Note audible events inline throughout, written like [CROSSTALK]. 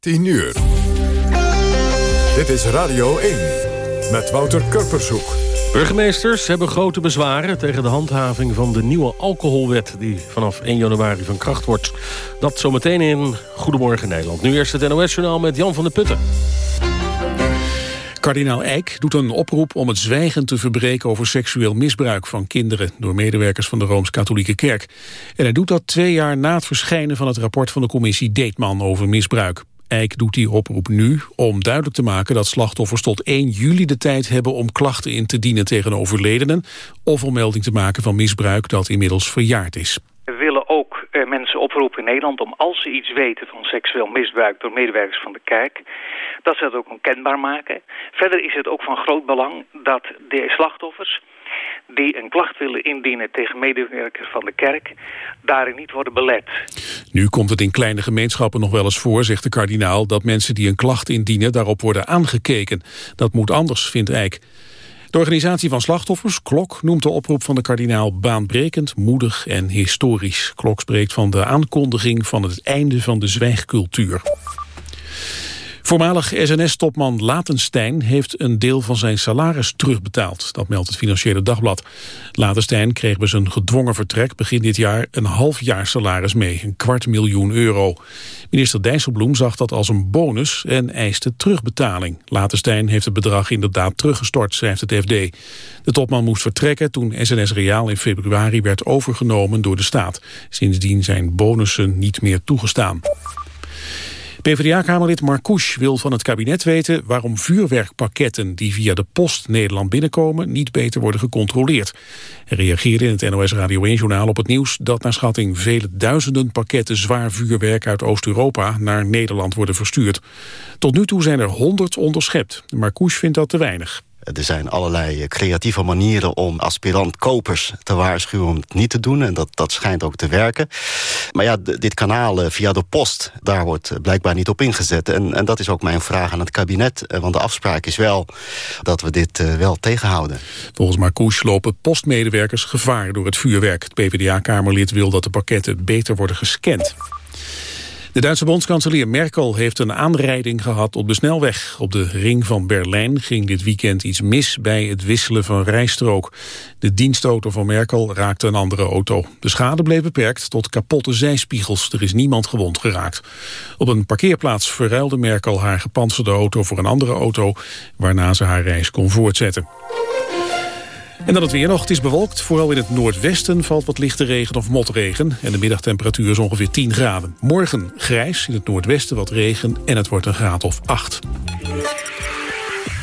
10 uur. Dit is Radio 1 met Wouter Kurpershoek. Burgemeesters hebben grote bezwaren tegen de handhaving van de nieuwe alcoholwet... die vanaf 1 januari van kracht wordt. Dat zometeen in Goedemorgen Nederland. Nu eerst het NOS-journaal met Jan van der Putten. Kardinaal Eijk doet een oproep om het zwijgen te verbreken over seksueel misbruik van kinderen door medewerkers van de Rooms-Katholieke Kerk. En hij doet dat twee jaar na het verschijnen van het rapport van de commissie Deetman over misbruik. Eijk doet die oproep nu om duidelijk te maken dat slachtoffers tot 1 juli de tijd hebben om klachten in te dienen tegen overledenen of om melding te maken van misbruik dat inmiddels verjaard is. We willen ook eh, mensen oproepen in Nederland om als ze iets weten van seksueel misbruik door medewerkers van de kerk, dat ze dat ook onkenbaar maken. Verder is het ook van groot belang dat de slachtoffers die een klacht willen indienen tegen medewerkers van de kerk, daarin niet worden belet. Nu komt het in kleine gemeenschappen nog wel eens voor, zegt de kardinaal, dat mensen die een klacht indienen daarop worden aangekeken. Dat moet anders, vindt Eijk. De organisatie van slachtoffers, Klok, noemt de oproep van de kardinaal baanbrekend, moedig en historisch. Klok spreekt van de aankondiging van het einde van de zwijgcultuur. Voormalig SNS-topman Latenstein heeft een deel van zijn salaris terugbetaald. Dat meldt het Financiële Dagblad. Latenstein kreeg bij zijn gedwongen vertrek begin dit jaar een half salaris mee. Een kwart miljoen euro. Minister Dijsselbloem zag dat als een bonus en eiste terugbetaling. Latenstein heeft het bedrag inderdaad teruggestort, schrijft het FD. De topman moest vertrekken toen SNS Reaal in februari werd overgenomen door de staat. Sindsdien zijn bonussen niet meer toegestaan. PvdA-kamerlid Marcouch wil van het kabinet weten waarom vuurwerkpakketten die via de post Nederland binnenkomen niet beter worden gecontroleerd. Hij reageerde in het NOS Radio 1-journaal op het nieuws dat naar schatting vele duizenden pakketten zwaar vuurwerk uit Oost-Europa naar Nederland worden verstuurd. Tot nu toe zijn er honderd onderschept. Marcouch vindt dat te weinig. Er zijn allerlei creatieve manieren om aspirant-kopers te waarschuwen om het niet te doen. En dat, dat schijnt ook te werken. Maar ja, dit kanaal eh, via de post, daar wordt blijkbaar niet op ingezet. En, en dat is ook mijn vraag aan het kabinet. Eh, want de afspraak is wel dat we dit eh, wel tegenhouden. Volgens Marcouch lopen postmedewerkers gevaar door het vuurwerk. Het PvdA-kamerlid wil dat de pakketten beter worden gescand. De Duitse bondskanselier Merkel heeft een aanrijding gehad op de snelweg. Op de ring van Berlijn ging dit weekend iets mis bij het wisselen van rijstrook. De dienstauto van Merkel raakte een andere auto. De schade bleef beperkt tot kapotte zijspiegels. Er is niemand gewond geraakt. Op een parkeerplaats verruilde Merkel haar gepantserde auto voor een andere auto... waarna ze haar reis kon voortzetten. En dan het weer nog. Het is bewolkt. Vooral in het noordwesten valt wat lichte regen of motregen. En de middagtemperatuur is ongeveer 10 graden. Morgen grijs, in het noordwesten wat regen en het wordt een graad of 8.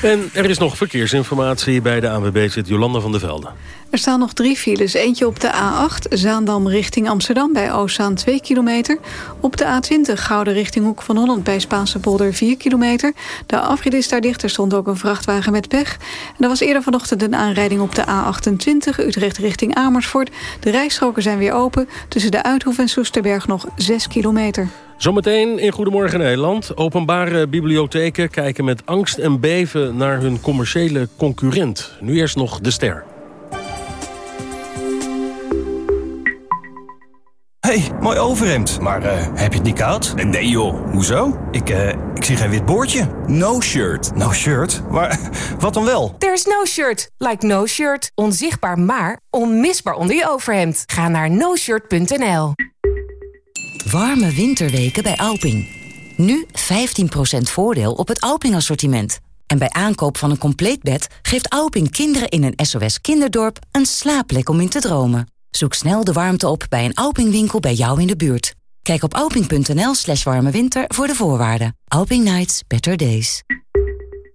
En er is nog verkeersinformatie bij de ANWB zit Jolanda van der Velde. Er staan nog drie files. Eentje op de A8, Zaandam richting Amsterdam bij Oostzaan 2 kilometer. Op de A20, Gouden richting Hoek van Holland bij Spaanse polder 4 kilometer. De afrit is daar dicht, er stond ook een vrachtwagen met pech. En er was eerder vanochtend een aanrijding op de A28, Utrecht richting Amersfoort. De rijstroken zijn weer open, tussen de Uithoef en Soesterberg nog 6 kilometer. Zometeen in Goedemorgen Nederland. Openbare bibliotheken kijken met angst en beven naar hun commerciële concurrent. Nu eerst nog de ster. Hey, mooi overhemd. Maar uh, heb je het niet koud? Nee joh, hoezo? Ik, uh, ik zie geen wit boordje. No shirt. No shirt? Maar [LAUGHS] wat dan wel? There's no shirt. Like no shirt. Onzichtbaar maar onmisbaar onder je overhemd. Ga naar noshirt.nl Warme winterweken bij Alping. Nu 15% voordeel op het Alping-assortiment. En bij aankoop van een compleet bed geeft Alping kinderen in een SOS kinderdorp een slaapplek om in te dromen. Zoek snel de warmte op bij een Alping-winkel bij jou in de buurt. Kijk op alping.nl slash warme winter voor de voorwaarden. Alping Nights, better days.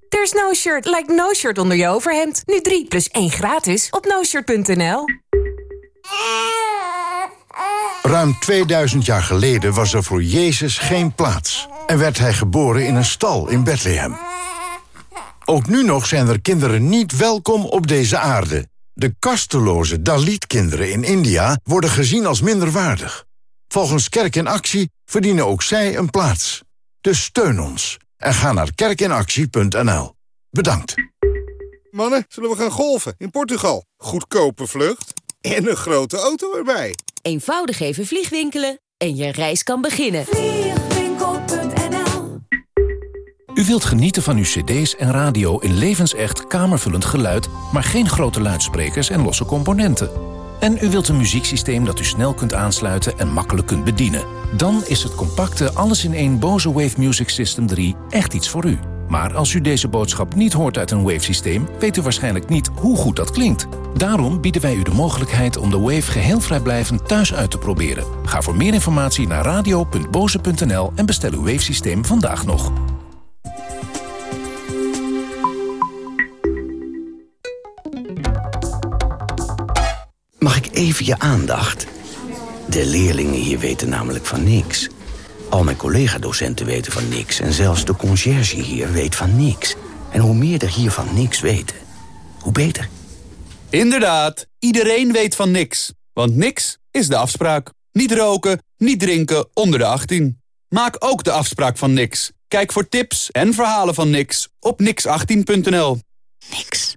There's no shirt like no shirt onder je overhemd. Nu 3 plus 1 gratis op noshirt.nl. Ruim 2000 jaar geleden was er voor Jezus geen plaats. En werd hij geboren in een stal in Bethlehem. Ook nu nog zijn er kinderen niet welkom op deze aarde. De kasteloze Dalit-kinderen in India worden gezien als minderwaardig. Volgens Kerk in Actie verdienen ook zij een plaats. Dus steun ons en ga naar kerkinactie.nl. Bedankt. Mannen, zullen we gaan golven in Portugal? Goedkope vlucht en een grote auto erbij. Eenvoudig even vliegwinkelen en je reis kan beginnen. Wilt genieten van uw cd's en radio in levensecht kamervullend geluid... maar geen grote luidsprekers en losse componenten. En u wilt een muzieksysteem dat u snel kunt aansluiten en makkelijk kunt bedienen. Dan is het compacte alles-in-één Bose Wave Music System 3 echt iets voor u. Maar als u deze boodschap niet hoort uit een Wave-systeem... weet u waarschijnlijk niet hoe goed dat klinkt. Daarom bieden wij u de mogelijkheid om de Wave geheel vrijblijvend thuis uit te proberen. Ga voor meer informatie naar radio.boze.nl en bestel uw Wave-systeem vandaag nog. Mag ik even je aandacht? De leerlingen hier weten namelijk van niks. Al mijn collega-docenten weten van niks... en zelfs de conciërge hier weet van niks. En hoe meer er hier van niks weten, hoe beter. Inderdaad, iedereen weet van niks. Want niks is de afspraak. Niet roken, niet drinken onder de 18. Maak ook de afspraak van niks. Kijk voor tips en verhalen van niks op nix18.nl. Niks.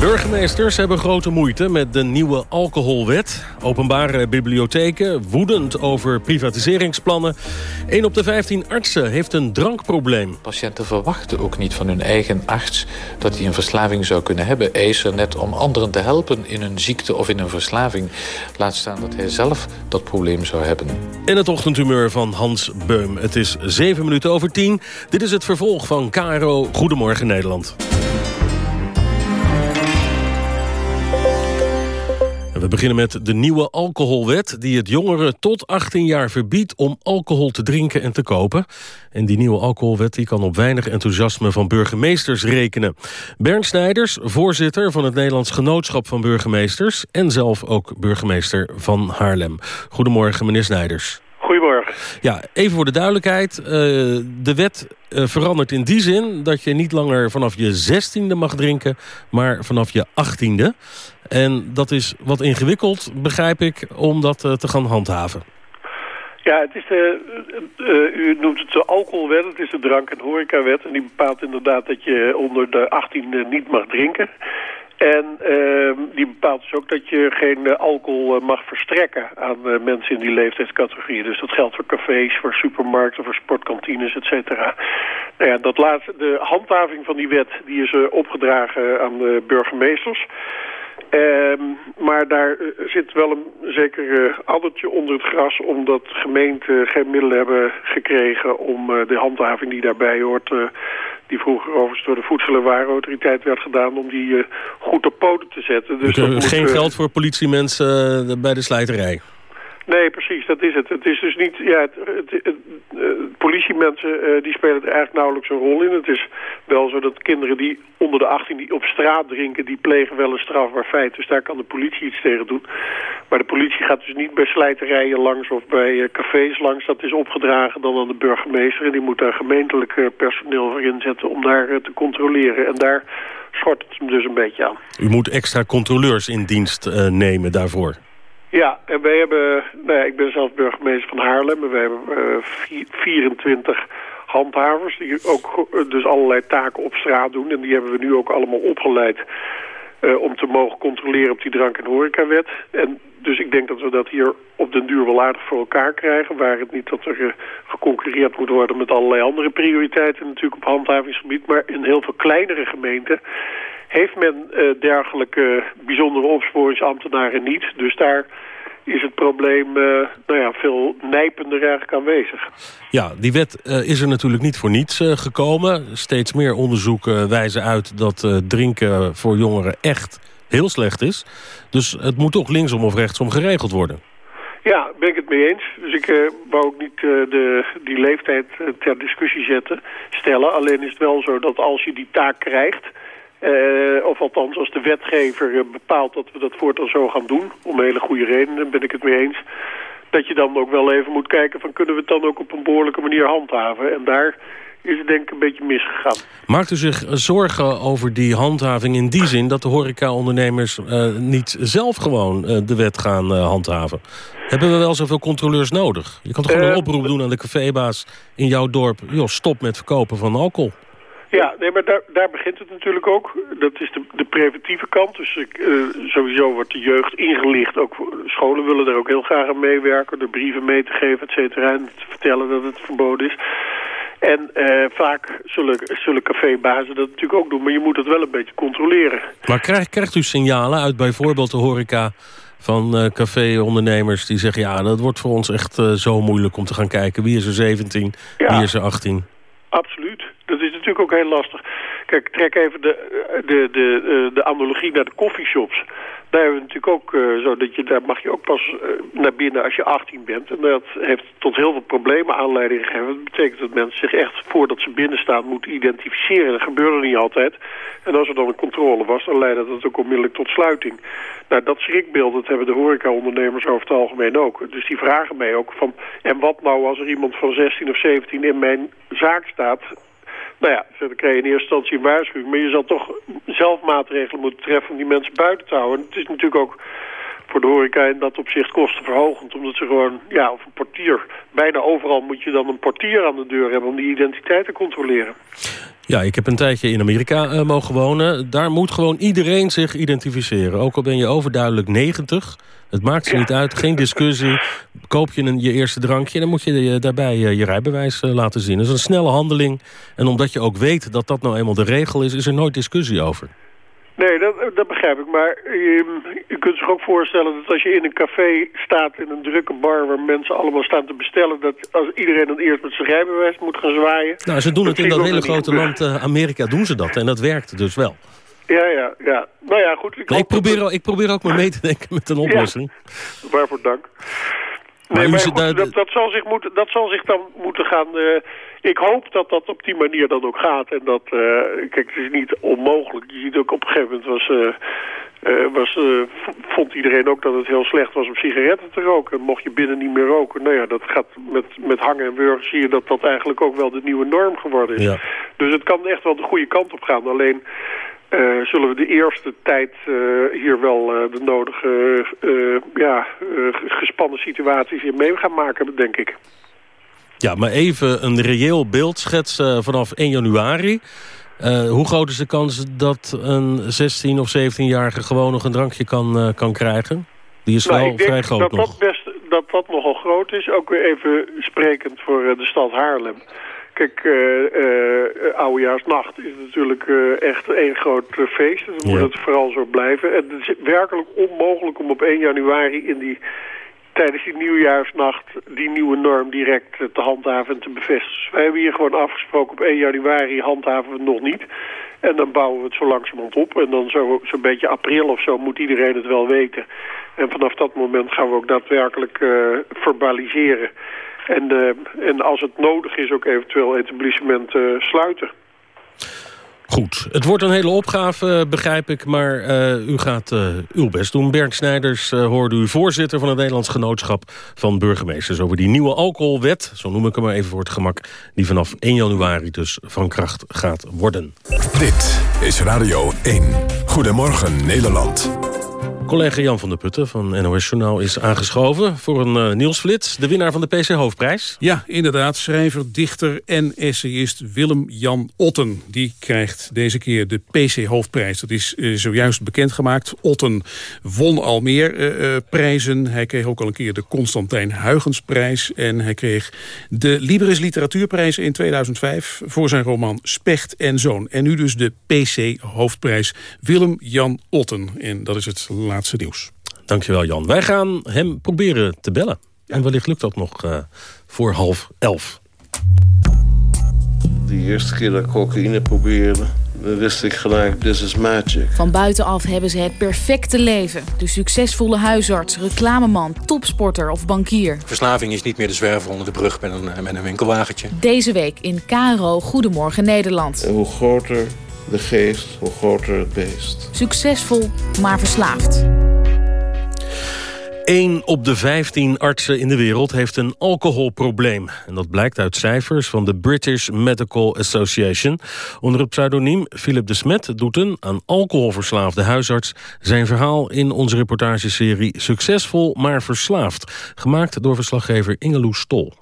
Burgemeesters hebben grote moeite met de nieuwe alcoholwet. Openbare bibliotheken woedend over privatiseringsplannen. 1 op de 15 artsen heeft een drankprobleem. Patiënten verwachten ook niet van hun eigen arts dat hij een verslaving zou kunnen hebben. Hij is er net om anderen te helpen in een ziekte of in een verslaving. Laat staan dat hij zelf dat probleem zou hebben. En het ochtendhumeur van Hans Beum. Het is 7 minuten over 10. Dit is het vervolg van KRO Goedemorgen Nederland. We beginnen met de nieuwe alcoholwet... die het jongeren tot 18 jaar verbiedt om alcohol te drinken en te kopen. En die nieuwe alcoholwet die kan op weinig enthousiasme van burgemeesters rekenen. Bernd Snijders, voorzitter van het Nederlands Genootschap van Burgemeesters... en zelf ook burgemeester van Haarlem. Goedemorgen, meneer Snijders. Goedemorgen. Ja, even voor de duidelijkheid. Uh, de wet uh, verandert in die zin dat je niet langer vanaf je zestiende mag drinken... maar vanaf je achttiende. En dat is wat ingewikkeld, begrijp ik, om dat uh, te gaan handhaven. Ja, het is de, uh, u noemt het de alcoholwet, het is de drank- en horecawet. En die bepaalt inderdaad dat je onder de 18 niet mag drinken. En uh, die bepaalt dus ook dat je geen alcohol mag verstrekken aan mensen in die leeftijdscategorie. Dus dat geldt voor cafés, voor supermarkten, voor sportkantines, et cetera. Nou ja, dat laatste, de handhaving van die wet die is opgedragen aan de burgemeesters. Uh, maar daar zit wel een zeker uh, addertje onder het gras... omdat gemeenten geen middelen hebben gekregen om uh, de handhaving die daarbij hoort... Die vroeger overigens door de Voedsel- en Warenautoriteit werd gedaan... om die goed op poten te zetten. Dus er geen geld voor politiemensen bij de slijterij? Nee, precies, dat is het. Het is dus niet, ja, het, het, het, politiemensen uh, die spelen er eigenlijk nauwelijks een rol in. Het is wel zo dat kinderen die onder de 18 die op straat drinken, die plegen wel een strafbaar feit. Dus daar kan de politie iets tegen doen. Maar de politie gaat dus niet bij slijterijen langs of bij uh, cafés langs. Dat is opgedragen dan aan de burgemeester en die moet daar gemeentelijk personeel voor inzetten om daar te controleren. En daar schort het hem dus een beetje aan. U moet extra controleurs in dienst nemen daarvoor. Ja, en wij hebben, nou ja, ik ben zelf burgemeester van Haarlem en wij hebben uh, 24 handhavers die ook dus allerlei taken op straat doen. En die hebben we nu ook allemaal opgeleid uh, om te mogen controleren op die drank- en horecawet. En dus ik denk dat we dat hier op den duur wel aardig voor elkaar krijgen. Waar het niet dat er uh, geconcurreerd moet worden met allerlei andere prioriteiten natuurlijk op handhavingsgebied. Maar in heel veel kleinere gemeenten heeft men uh, dergelijke bijzondere opsporingsambtenaren niet. Dus daar is het probleem uh, nou ja, veel nijpender eigenlijk aanwezig. Ja, die wet uh, is er natuurlijk niet voor niets uh, gekomen. Steeds meer onderzoeken wijzen uit dat drinken voor jongeren echt heel slecht is. Dus het moet toch linksom of rechtsom geregeld worden. Ja, ben ik het mee eens. Dus ik wou ook niet de, die leeftijd ter discussie zetten, stellen. Alleen is het wel zo dat als je die taak krijgt... Uh, of althans, als de wetgever uh, bepaalt dat we dat voortaan zo gaan doen... om hele goede redenen, ben ik het mee eens... dat je dan ook wel even moet kijken van kunnen we het dan ook op een behoorlijke manier handhaven. En daar is het denk ik een beetje misgegaan. Maakt u zich zorgen over die handhaving in die zin... dat de horecaondernemers uh, niet zelf gewoon uh, de wet gaan uh, handhaven? Hebben we wel zoveel controleurs nodig? Je kan toch gewoon een oproep doen aan de cafébaas in jouw dorp... joh, stop met verkopen van alcohol. Ja, nee, maar daar, daar begint het natuurlijk ook. Dat is de, de preventieve kant. Dus uh, sowieso wordt de jeugd ingelicht. Ook scholen willen er ook heel graag aan meewerken. Door brieven mee te geven, et cetera. En te vertellen dat het verboden is. En uh, vaak zullen, zullen cafébazen dat natuurlijk ook doen. Maar je moet het wel een beetje controleren. Maar krijgt, krijgt u signalen uit bijvoorbeeld de horeca van uh, caféondernemers die zeggen... ja, dat wordt voor ons echt uh, zo moeilijk om te gaan kijken. Wie is er 17, ja, wie is er 18? Absoluut. Dat is natuurlijk ook heel lastig. Kijk, trek even de, de, de, de analogie naar de coffeeshops. Daar hebben we natuurlijk ook uh, zo dat je daar mag je ook pas uh, naar binnen als je 18 bent. En dat heeft tot heel veel problemen aanleiding gegeven. Dat betekent dat mensen zich echt voordat ze binnen staan moeten identificeren. Dat gebeurde niet altijd. En als er dan een controle was, dan leidde dat ook onmiddellijk tot sluiting. Nou, dat schrikbeeld, dat hebben de horecaondernemers over het algemeen ook. Dus die vragen mij ook van, en wat nou als er iemand van 16 of 17 in mijn zaak staat nou ja, dan krijg je in eerste instantie een waarschuwing. Maar je zal toch zelf maatregelen moeten treffen om die mensen buiten te houden. En het is natuurlijk ook voor de horeca in dat opzicht kostenverhogend. Omdat ze gewoon, ja, of een portier. Bijna overal moet je dan een portier aan de deur hebben om die identiteit te controleren. Ja, ik heb een tijdje in Amerika uh, mogen wonen. Daar moet gewoon iedereen zich identificeren. Ook al ben je overduidelijk 90. Het maakt ze ja. niet uit, geen discussie. Koop je een, je eerste drankje, dan moet je je, daarbij je, je rijbewijs laten zien. Dat is een snelle handeling. En omdat je ook weet dat dat nou eenmaal de regel is... is er nooit discussie over. Nee, dat, dat begrijp ik. Maar je, je kunt zich ook voorstellen dat als je in een café staat... in een drukke bar waar mensen allemaal staan te bestellen... dat als iedereen dan eerst met zijn rijbewijs moet gaan zwaaien... Nou, ze doen het in dat hele grote land uh, Amerika, doen ze dat. En dat werkt dus wel. Ja, ja, ja. Nou ja, goed. Ik, nee, ik, probeer, dat... ik probeer ook maar mee te denken met een oplossing. Ja, waarvoor dank. Nee, maar, maar goed, dat, dat, zal zich moeten, dat zal zich dan moeten gaan... Uh, ik hoop dat dat op die manier dan ook gaat. En dat, uh, kijk, het is niet onmogelijk. Je ziet ook op een gegeven moment was... Uh, uh, was, vond iedereen ook dat het heel slecht was om sigaretten te roken. Mocht je binnen niet meer roken. Nou ja, dat gaat met, met hangen en wurgen zie je dat dat eigenlijk ook wel de nieuwe norm geworden is. Ja. Dus het kan echt wel de goede kant op gaan. Alleen uh, zullen we de eerste tijd uh, hier wel uh, de nodige ja, gespannen situaties in mee gaan maken, denk ik. Ja, maar even een reëel beeld schetsen vanaf 1 januari. hoe groot is de kans dat een 16 of 17-jarige gewoon nog een drankje kan, kan krijgen? Die is nou, wel vrij groot dat nog. Dat, best, dat dat nogal groot is. Ook weer even sprekend voor de stad Haarlem. Kijk, uh, uh, Oudejaarsnacht is natuurlijk uh, echt één groot feest. Dus ja. moet het vooral zo blijven. En het is werkelijk onmogelijk om op 1 januari in die, tijdens die nieuwjaarsnacht... die nieuwe norm direct te handhaven en te bevestigen. Dus wij hebben hier gewoon afgesproken op 1 januari handhaven we het nog niet. En dan bouwen we het zo langzamerhand op. En dan zo'n zo beetje april of zo moet iedereen het wel weten. En vanaf dat moment gaan we ook daadwerkelijk verbaliseren... En, uh, en als het nodig is ook eventueel etablissementen sluiten. Goed, het wordt een hele opgave, begrijp ik, maar uh, u gaat uh, uw best doen. Bernd Snijders uh, hoorde u voorzitter van het Nederlands Genootschap van Burgemeesters... over die nieuwe alcoholwet, zo noem ik hem maar even voor het gemak... die vanaf 1 januari dus van kracht gaat worden. Dit is Radio 1. Goedemorgen Nederland. Collega Jan van der Putten van NOS Journaal is aangeschoven voor een uh, nieuwsflits. De winnaar van de PC Hoofdprijs. Ja, inderdaad. Schrijver, dichter en essayist Willem-Jan Otten. Die krijgt deze keer de PC Hoofdprijs. Dat is uh, zojuist bekendgemaakt. Otten won al meer uh, prijzen. Hij kreeg ook al een keer de Constantijn Huygensprijs. En hij kreeg de Libris Literatuurprijs in 2005... voor zijn roman Specht en Zoon. En nu dus de PC Hoofdprijs Willem-Jan Otten. En dat is het laatste laatste nieuws. Dankjewel Jan. Wij gaan hem proberen te bellen. En wellicht lukt dat nog uh, voor half elf. De eerste keer dat ik cocaïne probeerde... dan wist ik gelijk, this is magic. Van buitenaf hebben ze het perfecte leven. De succesvolle huisarts, reclameman, topsporter of bankier. Verslaving is niet meer de zwerver onder de brug met een, met een winkelwagentje. Deze week in KRO Goedemorgen Nederland. En hoe groter de geest, hoe groter het beest. Succesvol, maar verslaafd. 1 op de 15 artsen in de wereld heeft een alcoholprobleem. En dat blijkt uit cijfers van de British Medical Association. Onder het pseudoniem Philip de Smet doet een aan alcoholverslaafde huisarts... zijn verhaal in onze reportageserie Succesvol maar verslaafd. Gemaakt door verslaggever Ingeloes Stol.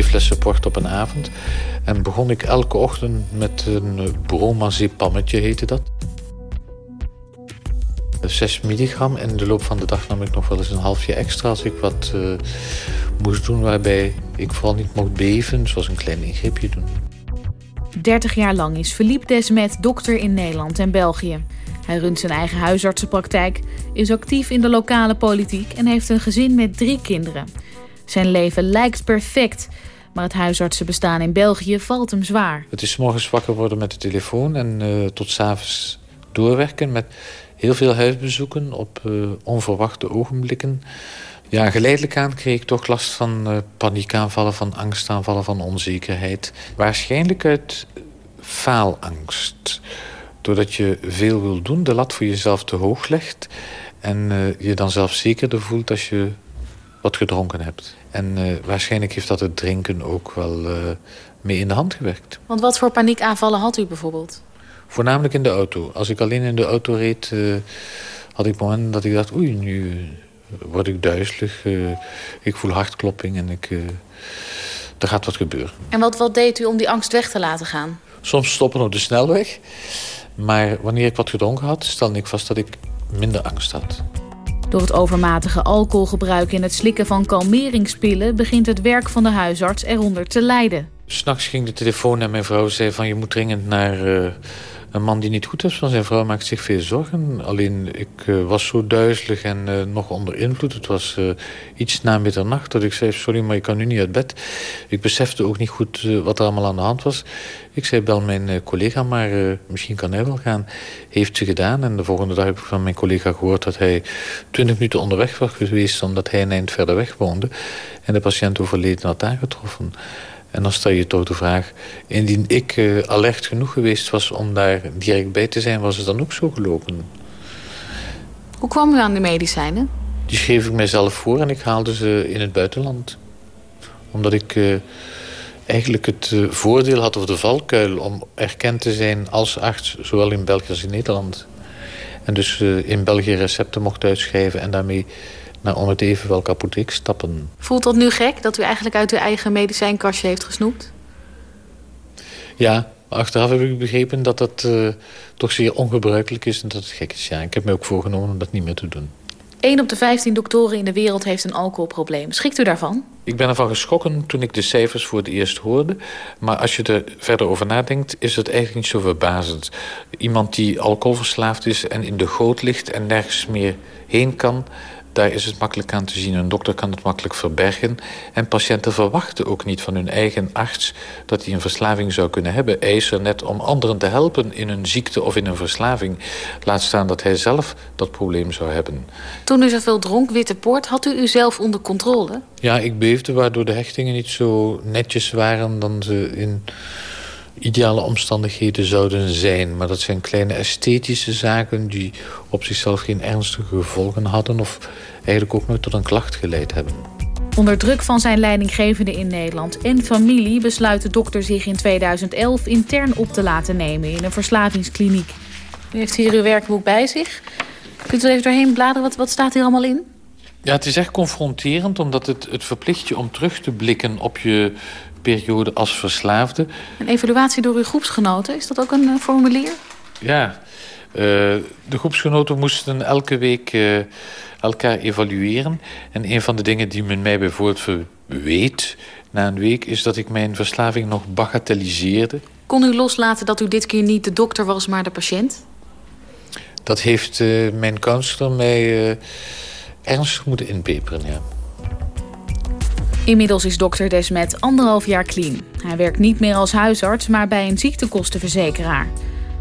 Twee flessen port op een avond. En begon ik elke ochtend met een bromazepametje, heette dat. 6 milligram en in de loop van de dag nam ik nog wel eens een halfje extra als ik wat uh, moest doen waarbij ik vooral niet mocht beven, zoals een klein ingreepje doen. 30 jaar lang is Philippe Desmet dokter in Nederland en België. Hij runt zijn eigen huisartsenpraktijk, is actief in de lokale politiek en heeft een gezin met drie kinderen. Zijn leven lijkt perfect, maar het huisartsenbestaan in België valt hem zwaar. Het is morgens wakker worden met de telefoon en uh, tot s'avonds doorwerken met heel veel huisbezoeken op uh, onverwachte ogenblikken. Ja, geleidelijk aan kreeg ik toch last van uh, paniekaanvallen, van angstaanvallen, van onzekerheid. Waarschijnlijk uit faalangst. Doordat je veel wil doen, de lat voor jezelf te hoog legt... en je dan zelf zekerder voelt als je wat gedronken hebt. En uh, waarschijnlijk heeft dat het drinken ook wel uh, mee in de hand gewerkt. Want wat voor paniekaanvallen had u bijvoorbeeld? Voornamelijk in de auto. Als ik alleen in de auto reed, uh, had ik momenten dat ik dacht... oei, nu word ik duizelig, ik voel hartklopping en ik, er gaat wat gebeuren. En wat, wat deed u om die angst weg te laten gaan? Soms stoppen op de snelweg. Maar wanneer ik wat gedronken had, stelde ik vast dat ik minder angst had. Door het overmatige alcoholgebruik en het slikken van kalmeringspillen... begint het werk van de huisarts eronder te lijden. S'nachts ging de telefoon naar mijn vrouw zei van... je moet dringend naar uh, een man die niet goed is. Want zijn vrouw maakt zich veel zorgen. Alleen ik uh, was zo duizelig en uh, nog onder invloed. Het was iets na middernacht dat ik zei... sorry, maar ik kan nu niet uit bed. Ik besefte ook niet goed wat er allemaal aan de hand was. Ik zei, bel mijn collega, maar misschien kan hij wel gaan. Heeft ze gedaan. En de volgende dag heb ik van mijn collega gehoord... dat hij twintig minuten onderweg was geweest... omdat hij een eind verder weg woonde. En de patiënt overleden had aangetroffen. En dan stel je toch de vraag... indien ik uh, alert genoeg geweest was om daar direct bij te zijn... was het dan ook zo gelopen? Hoe kwam u aan de medicijnen? Die schreef ik mijzelf voor en ik haalde ze in het buitenland. Omdat ik... Uh, eigenlijk het uh, voordeel had of de valkuil om erkend te zijn als arts, zowel in België als in Nederland. En dus in België recepten mocht uitschrijven en daarmee naar om het even welke apotheek stappen. Voelt dat nu gek dat u eigenlijk uit uw eigen medicijnkastje heeft gesnoept? Ja, achteraf heb ik begrepen dat dat uh, toch zeer ongebruikelijk is en dat het gek is. Ja, ik heb me ook voorgenomen om dat niet meer te doen. 1 op de 15 doktoren in de wereld heeft een alcoholprobleem. Schikt u daarvan? Ik ben ervan geschrokken toen ik de cijfers voor het eerst hoorde. Maar als je er verder over nadenkt, is het eigenlijk niet zo verbazend. Iemand die alcoholverslaafd is en in de goot ligt en nergens meer heen kan... Daar is het makkelijk aan te zien. Een dokter kan het makkelijk verbergen. En patiënten verwachten ook niet van hun eigen arts... dat hij een verslaving zou kunnen hebben. Hij is er net om anderen te helpen in een ziekte of in een verslaving. Laat staan dat hij zelf dat probleem zou hebben. Toen u zoveel dronk, Witte Poort, had u uzelf onder controle? Ja, ik beefde waardoor de hechtingen niet zo netjes waren... dan ze in ideale omstandigheden zouden zijn. Maar dat zijn kleine esthetische zaken die op zichzelf geen ernstige gevolgen hadden... of eigenlijk ook nooit tot een klacht geleid hebben. Onder druk van zijn leidinggevende in Nederland en familie... besluit de dokter zich in 2011 intern op te laten nemen in een verslavingskliniek. U heeft hier uw werkboek bij zich. Kunt u er even doorheen bladeren? Wat, wat staat hier allemaal in? Ja, het is echt confronterend, omdat het, het verplicht je om terug te blikken op je periode als verslaafde. Een evaluatie door uw groepsgenoten, is dat ook een uh, formulier? Ja, de groepsgenoten moesten elke week uh, elkaar evalueren. En een van de dingen die men mij bijvoorbeeld weet na een week... is dat ik mijn verslaving nog bagatelliseerde. Kon u loslaten dat u dit keer niet de dokter was, maar de patiënt? Dat heeft mijn counselor mij ernstig moeten inpeperen, ja. Inmiddels is dokter Desmet anderhalf jaar clean. Hij werkt niet meer als huisarts, maar bij een ziektekostenverzekeraar.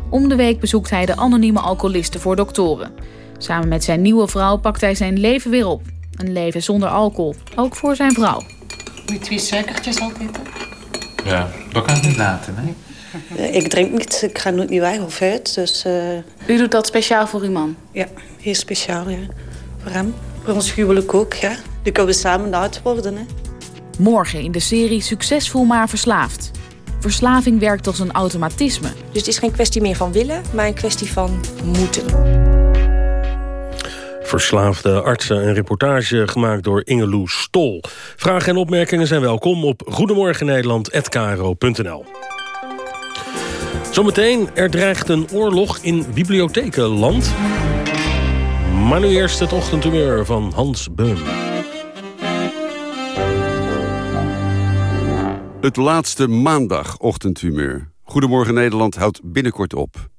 Om de week bezoekt hij de anonieme alcoholisten voor doktoren. Samen met zijn nieuwe vrouw pakt hij zijn leven weer op. Een leven zonder alcohol, ook voor zijn vrouw. Moet je twee suikertjes altijd? Ja, dat kan ik niet laten, hè? ik drink niet, ik ga nooit niet weg of uit. Dus, uh... U doet dat speciaal voor uw man? Ja, heel speciaal, ja. Voor hem. Voor ons huwelijk ook, ja. Nu kunnen we samen oud worden, hè. Morgen in de serie Succesvol maar verslaafd. Verslaving werkt als een automatisme. Dus het is geen kwestie meer van willen, maar een kwestie van moeten. Verslaafde artsen, een reportage gemaakt door Ingeloe Stol. Vragen en opmerkingen zijn welkom op goedemorgennederland.kro.nl. Zometeen, er dreigt een oorlog in bibliothekenland. Maar nu eerst het ochtendtumeur van Hans Beum. Het laatste maandagochtendhumeur. Goedemorgen Nederland houdt binnenkort op.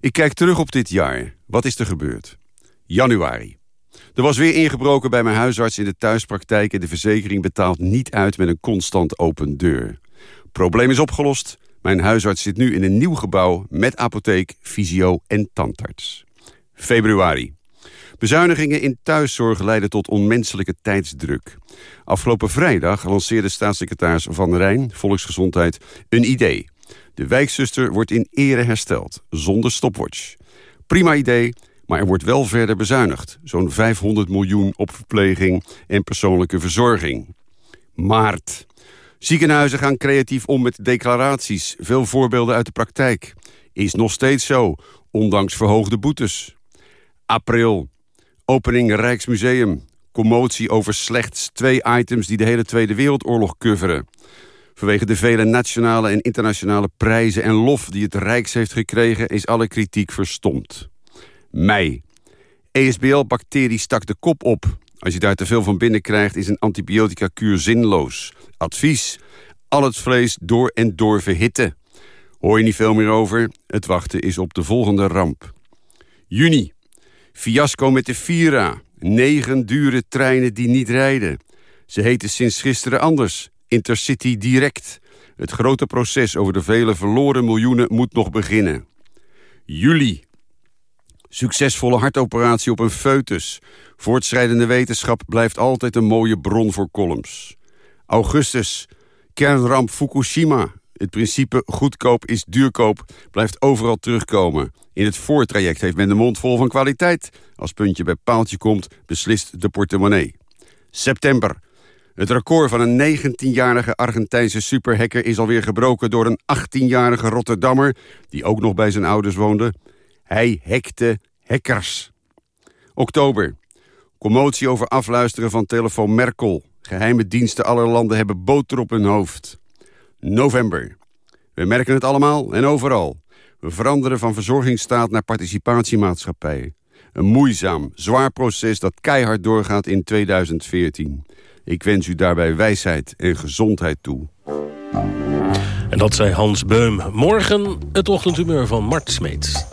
Ik kijk terug op dit jaar. Wat is er gebeurd? Januari. Er was weer ingebroken bij mijn huisarts in de thuispraktijk... en de verzekering betaalt niet uit met een constant open deur. Probleem is opgelost. Mijn huisarts zit nu in een nieuw gebouw... met apotheek, fysio en tandarts. Februari. Bezuinigingen in thuiszorg leiden tot onmenselijke tijdsdruk. Afgelopen vrijdag lanceerde staatssecretaris Van Rijn, Volksgezondheid, een idee. De wijkzuster wordt in ere hersteld, zonder stopwatch. Prima idee, maar er wordt wel verder bezuinigd. Zo'n 500 miljoen op verpleging en persoonlijke verzorging. Maart. Ziekenhuizen gaan creatief om met declaraties. Veel voorbeelden uit de praktijk. Is nog steeds zo, ondanks verhoogde boetes. April. Opening Rijksmuseum. Commotie over slechts twee items die de hele Tweede Wereldoorlog coveren. Vanwege de vele nationale en internationale prijzen en lof die het Rijks heeft gekregen... is alle kritiek verstomd. Mei. ESBL-bacterie stak de kop op. Als je daar te veel van binnen krijgt, is een antibiotica-kuur zinloos. Advies, al het vlees door en door verhitten. Hoor je niet veel meer over? Het wachten is op de volgende ramp. Juni. Fiasco met de Vira. Negen dure treinen die niet rijden. Ze heten sinds gisteren anders. Intercity Direct. Het grote proces over de vele verloren miljoenen moet nog beginnen. Juli. Succesvolle hartoperatie op een foetus. Voortschrijdende wetenschap blijft altijd een mooie bron voor columns. Augustus. Kernramp Fukushima. Het principe goedkoop is duurkoop blijft overal terugkomen. In het voortraject heeft men de mond vol van kwaliteit. Als puntje bij paaltje komt, beslist de portemonnee. September. Het record van een 19-jarige Argentijnse superhacker is alweer gebroken door een 18-jarige Rotterdammer... die ook nog bij zijn ouders woonde. Hij hackte hackers. Oktober. Commotie over afluisteren van telefoon Merkel. Geheime diensten aller landen hebben boter op hun hoofd. November. We merken het allemaal en overal. We veranderen van verzorgingsstaat naar participatiemaatschappij. Een moeizaam, zwaar proces dat keihard doorgaat in 2014. Ik wens u daarbij wijsheid en gezondheid toe. En dat zei Hans Beum. Morgen het ochtendhumeur van Mart Smeets.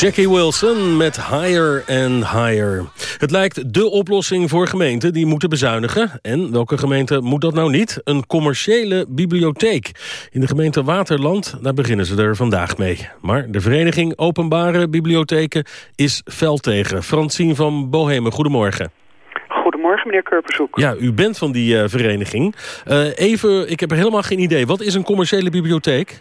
Jackie Wilson met Higher and Higher. Het lijkt de oplossing voor gemeenten die moeten bezuinigen. En welke gemeente moet dat nou niet? Een commerciële bibliotheek. In de gemeente Waterland, daar beginnen ze er vandaag mee. Maar de vereniging Openbare Bibliotheken is fel tegen. Francine van Bohemen, goedemorgen. Goedemorgen, meneer Kurpershoek. Ja, u bent van die uh, vereniging. Uh, even, ik heb er helemaal geen idee. Wat is een commerciële bibliotheek?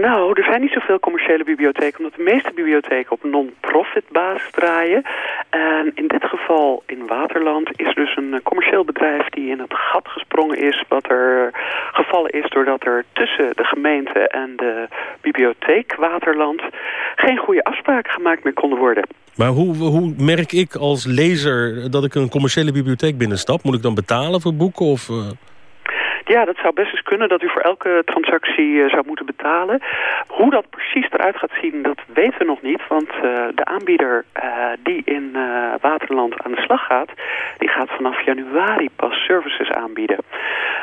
Nou, er zijn niet zoveel commerciële bibliotheken... omdat de meeste bibliotheken op non-profit basis draaien. En in dit geval in Waterland is dus een commercieel bedrijf... die in het gat gesprongen is wat er gevallen is... doordat er tussen de gemeente en de bibliotheek Waterland... geen goede afspraken gemaakt meer konden worden. Maar hoe, hoe merk ik als lezer dat ik een commerciële bibliotheek binnenstap? Moet ik dan betalen voor boeken of... Uh... Ja, dat zou best eens kunnen dat u voor elke transactie uh, zou moeten betalen. Hoe dat precies eruit gaat zien, dat weten we nog niet. Want uh, de aanbieder uh, die in Waterland aan de slag gaat... die gaat vanaf januari pas services aanbieden.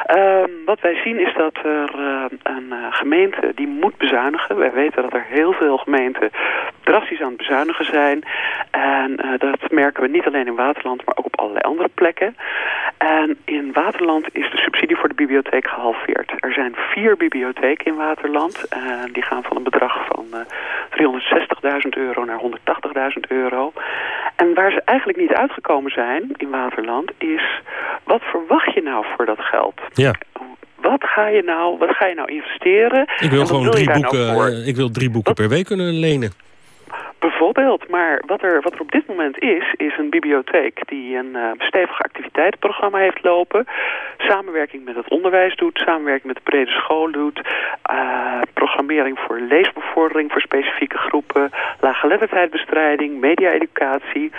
Ehm, wat wij zien is dat er een gemeente die moet bezuinigen. Wij weten dat er heel veel gemeenten drastisch aan het bezuinigen zijn. En dat merken we niet alleen in Waterland, maar ook op allerlei andere plekken. En in Waterland is de subsidie voor de bibliotheek gehalveerd. Er zijn vier bibliotheken in Waterland. En die gaan van een bedrag van uh, 360.000 euro naar 180.000 euro. En waar ze eigenlijk niet uitgekomen zijn in Waterland is... wat verwacht je nou voor dat geld? Ja. Wat ga je nou, wat ga je nou investeren? Ik wil gewoon drie, boeken, nou ik wil drie boeken per week kunnen lenen. Bijvoorbeeld, maar wat er, wat er op dit moment is, is een bibliotheek die een uh, stevig activiteitenprogramma heeft lopen. Samenwerking met het onderwijs doet, samenwerking met de brede school doet. Uh, programmering voor leesbevordering voor specifieke groepen. Laaggeletterdheidbestrijding, media-educatie.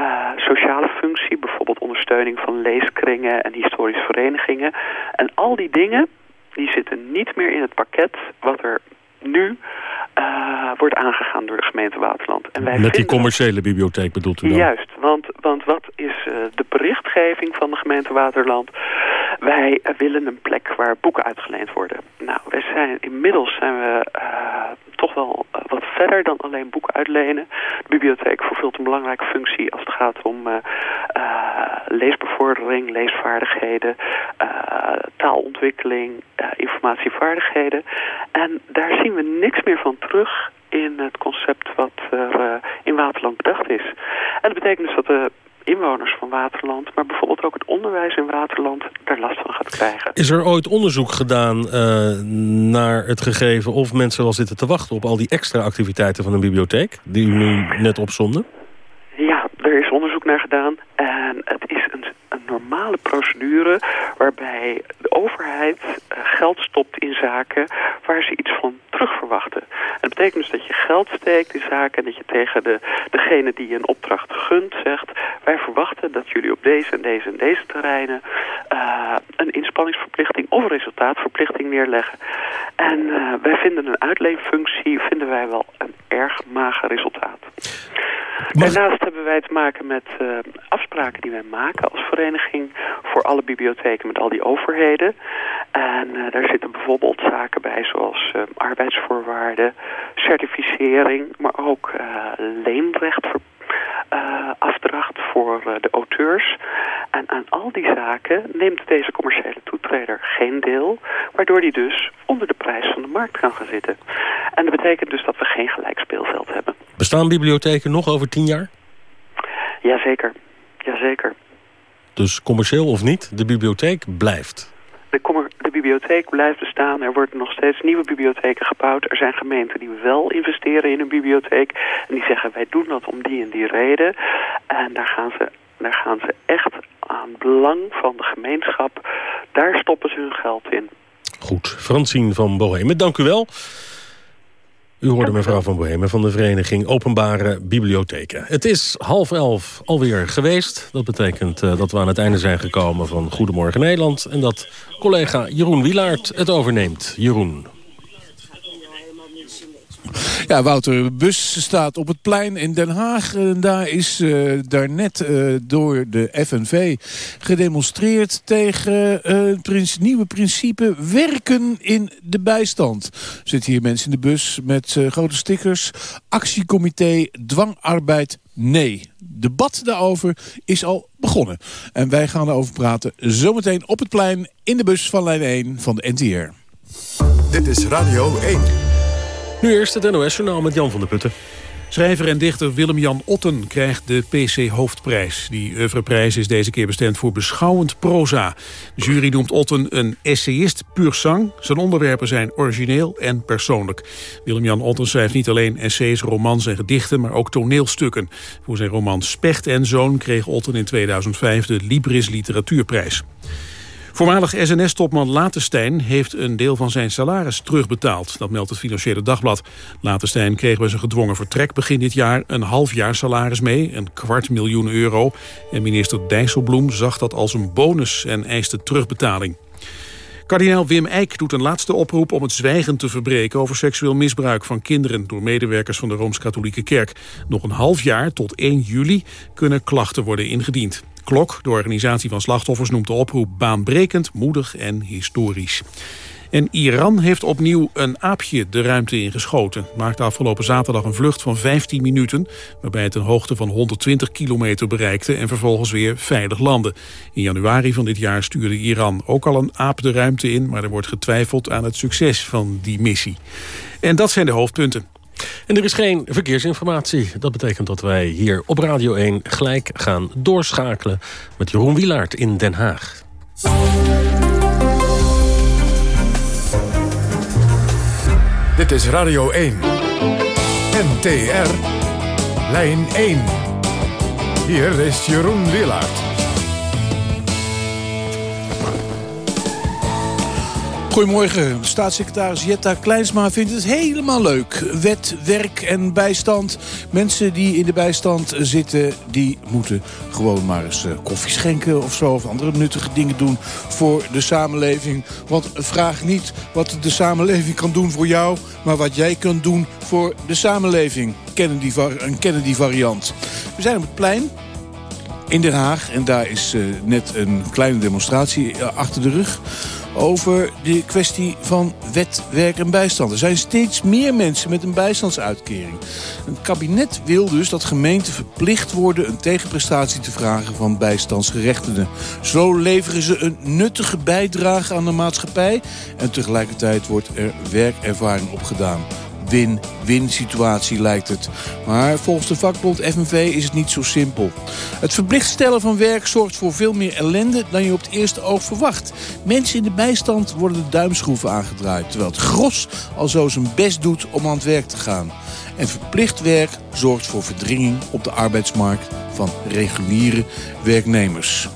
Uh, sociale functie, bijvoorbeeld ondersteuning van leeskringen en historische verenigingen. En al die dingen, die zitten niet meer in het pakket wat er nu uh, wordt aangegaan door de gemeente Waterland. En wij Met die commerciële bibliotheek bedoelt u dan? Juist, want, want wat is uh, de berichtgeving van de gemeente Waterland? Wij uh, willen een plek waar boeken uitgeleend worden. Nou, wij zijn, inmiddels zijn we toch wel wat verder dan alleen boeken uitlenen. De bibliotheek vervult een belangrijke functie als het gaat om leesbevordering, leesvaardigheden, taalontwikkeling, informatievaardigheden. En daar zien we niks meer van terug in het concept wat er uh, in Waterland bedacht is. En dat betekent dus dat de inwoners van Waterland, maar bijvoorbeeld ook het onderwijs in Waterland daar last van gaat krijgen. Is er ooit onderzoek gedaan uh, naar het gegeven of mensen wel zitten te wachten op al die extra activiteiten van een bibliotheek, die u nu net opzonde? Ja, er is onderzoek naar gedaan en het is een, een normale procedure waarbij de overheid uh, geld stopt in zaken waar ze iets van terug verwachten. En dat betekent dus dat je geld steekt in zaken en dat je tegen de, degene die je een opdracht gunt zegt... wij verwachten dat jullie op deze en deze en deze terreinen uh, een inspanningsverplichting of resultaatverplichting neerleggen. En uh, wij vinden een uitleenfunctie vinden wij wel een erg mager resultaat. Daarnaast hebben wij te maken met uh, afspraken die wij maken als vereniging voor alle bibliotheken met al die overheden. En uh, daar zitten bijvoorbeeld zaken bij zoals uh, arbeidsvoorwaarden, certificering, maar ook leenrecht voor uh, afdracht voor uh, de auteurs. En aan al die zaken neemt deze commerciële toetreder geen deel, waardoor die dus onder de prijs van de markt kan gaan zitten. En dat betekent dus dat we geen gelijk speelveld hebben. Bestaan bibliotheken nog over tien jaar? Jazeker, jazeker. Dus commercieel of niet, de bibliotheek blijft? De, de, bibliotheek blijft bestaan. Er worden nog steeds nieuwe bibliotheken gebouwd. Er zijn gemeenten die wel investeren in een bibliotheek. En die zeggen wij doen dat om die en die reden. En daar gaan ze, daar gaan ze echt aan belang van de gemeenschap. Daar stoppen ze hun geld in. Goed, Francine van Bohemen, dank u wel. U hoorde mevrouw van Bohemen van de vereniging Openbare Bibliotheken. Het is half elf alweer geweest. Dat betekent uh, dat we aan het einde zijn gekomen van Goedemorgen Nederland... en dat collega Jeroen Wilaert het overneemt. Jeroen. Ja, Wouter Bus staat op het plein in Den Haag. En daar is uh, daarnet uh, door de FNV gedemonstreerd tegen het nieuwe principe werken in de bijstand. Er zitten hier mensen in de bus met grote stickers. Actiecomité dwangarbeid nee. Debat daarover is al begonnen. En wij gaan erover praten zometeen op het plein in de bus van lijn 1 van de NTR. Dit is Radio 1. Nu eerst het NOS-journaal met Jan van der Putten. Schrijver en dichter Willem-Jan Otten krijgt de PC Hoofdprijs. Die oeuvreprijs is deze keer bestemd voor beschouwend proza. De jury noemt Otten een essayist puur sang. Zijn onderwerpen zijn origineel en persoonlijk. Willem-Jan Otten schrijft niet alleen essays, romans en gedichten... maar ook toneelstukken. Voor zijn roman Specht en Zoon kreeg Otten in 2005 de Libris Literatuurprijs. Voormalig SNS-topman Latenstein heeft een deel van zijn salaris terugbetaald. Dat meldt het Financiële Dagblad. Latenstein kreeg bij zijn gedwongen vertrek begin dit jaar een half jaar salaris mee, een kwart miljoen euro. En minister Dijsselbloem zag dat als een bonus en eiste terugbetaling. Kardinaal Wim Eijk doet een laatste oproep om het zwijgen te verbreken over seksueel misbruik van kinderen door medewerkers van de Rooms-Katholieke Kerk. Nog een half jaar tot 1 juli kunnen klachten worden ingediend. Klok, de organisatie van slachtoffers, noemt de oproep baanbrekend, moedig en historisch. En Iran heeft opnieuw een aapje de ruimte ingeschoten. Maakte afgelopen zaterdag een vlucht van 15 minuten... waarbij het een hoogte van 120 kilometer bereikte... en vervolgens weer veilig landde. In januari van dit jaar stuurde Iran ook al een aap de ruimte in... maar er wordt getwijfeld aan het succes van die missie. En dat zijn de hoofdpunten. En er is geen verkeersinformatie. Dat betekent dat wij hier op Radio 1 gelijk gaan doorschakelen... met Jeroen Wielaert in Den Haag. Dit is Radio 1. NTR. Lijn 1. Hier is Jeroen Wielaert. Goedemorgen. Staatssecretaris Jetta Kleinsma vindt het helemaal leuk. Wet, werk en bijstand. Mensen die in de bijstand zitten, die moeten gewoon maar eens eh, koffie schenken of zo. Of andere nuttige dingen doen voor de samenleving. Want vraag niet wat de samenleving kan doen voor jou... maar wat jij kunt doen voor de samenleving. Kennedy, een Kennedy-variant. We zijn op het plein in Den Haag. En daar is uh, net een kleine demonstratie uh, achter de rug over de kwestie van wet, werk en bijstand. Er zijn steeds meer mensen met een bijstandsuitkering. Het kabinet wil dus dat gemeenten verplicht worden... een tegenprestatie te vragen van bijstandsgerechtigden. Zo leveren ze een nuttige bijdrage aan de maatschappij... en tegelijkertijd wordt er werkervaring opgedaan win-win situatie lijkt het. Maar volgens de vakbond FNV is het niet zo simpel. Het verplicht stellen van werk zorgt voor veel meer ellende dan je op het eerste oog verwacht. Mensen in de bijstand worden de duimschroeven aangedraaid... terwijl het gros al zo zijn best doet om aan het werk te gaan. En verplicht werk zorgt voor verdringing op de arbeidsmarkt van reguliere werknemers.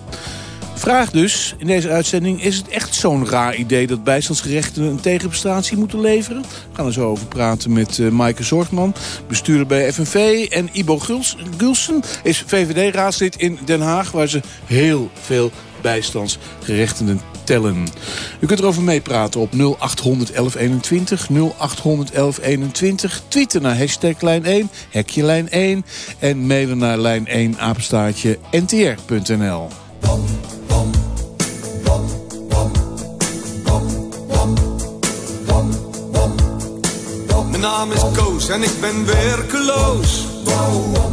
Vraag dus in deze uitzending... is het echt zo'n raar idee dat bijstandsgerechten een tegenprestatie moeten leveren? We gaan er zo over praten met uh, Maaike Zorgman, bestuurder bij FNV. En Ibo Guls, Gulsen is VVD-raadslid in Den Haag... waar ze heel veel bijstandsgerechten tellen. U kunt erover meepraten op 0800 1121, 0800 1121. Tweeten naar hashtag lijn 1, hekje lijn 1 en mailen naar lijn 1 apenstaartje ntr.nl. naam is Koos en ik ben werkeloos.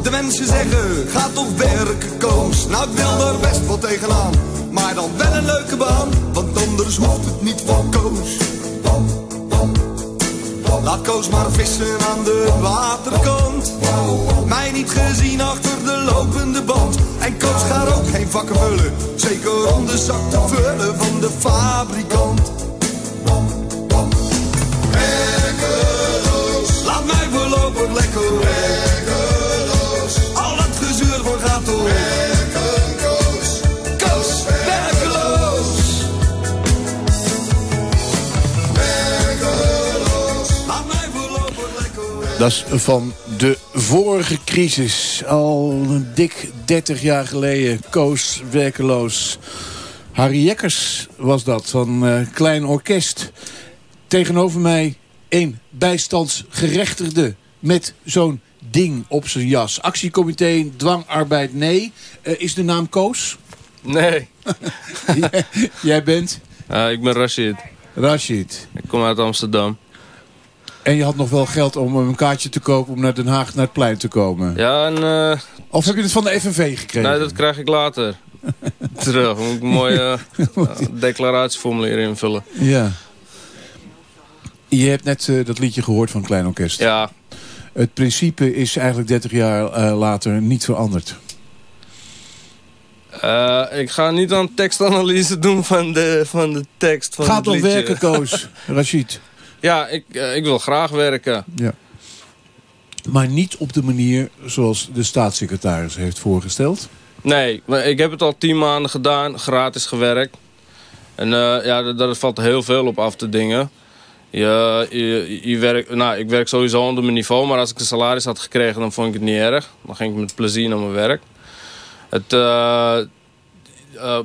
De mensen zeggen, ga toch werken Koos. Nou, ik wil er best wel tegenaan. Maar dan wel een leuke baan, want anders hoeft het niet van Koos. Laat Koos maar vissen aan de waterkant. Mij niet gezien achter de lopende band. En Koos gaat ook geen vakken vullen. Zeker om de zak te vullen van de fabrikant. Wordt lekker werkeloos. Al het gezeur wordt gaat door werkeloos. Koos, werkeloos. Werkeloos. Laat mij voorlopig lekker Dat is van de vorige crisis. Al een dik 30 jaar geleden. Koos, werkeloos. Harry Jekkers was dat, van uh, Klein Orkest. Tegenover mij een bijstandsgerechtigde met zo'n ding op zijn jas. Actiecomité dwangarbeid nee. Eh, is de naam Koos? Nee. [LAUGHS] jij, jij bent? Uh, ik ben Rashid. Rashid. Ik kom uit Amsterdam. En je had nog wel geld om een kaartje te kopen om naar Den Haag naar het plein te komen? Ja, en... Uh... Of heb je het van de FNV gekregen? Nee, dat krijg ik later. [LAUGHS] Terug. Moet ik een mooie uh, [LAUGHS] declaratieformulier invullen. Ja. Je hebt net uh, dat liedje gehoord van Klein Orkest. Ja. Het principe is eigenlijk 30 jaar uh, later niet veranderd. Uh, ik ga niet aan tekstanalyse doen van de, van de tekst van Gaat toch werken, Koos? [LAUGHS] Rashid? Ja, ik, uh, ik wil graag werken. Ja. Maar niet op de manier zoals de staatssecretaris heeft voorgesteld? Nee, maar ik heb het al tien maanden gedaan, gratis gewerkt. En uh, ja, daar valt heel veel op af te dingen. Je, je, werkt, nou, ik werk sowieso onder mijn niveau, maar als ik een salaris had gekregen, dan vond ik het niet erg. Dan ging ik met plezier naar mijn werk. Het, uh, uh,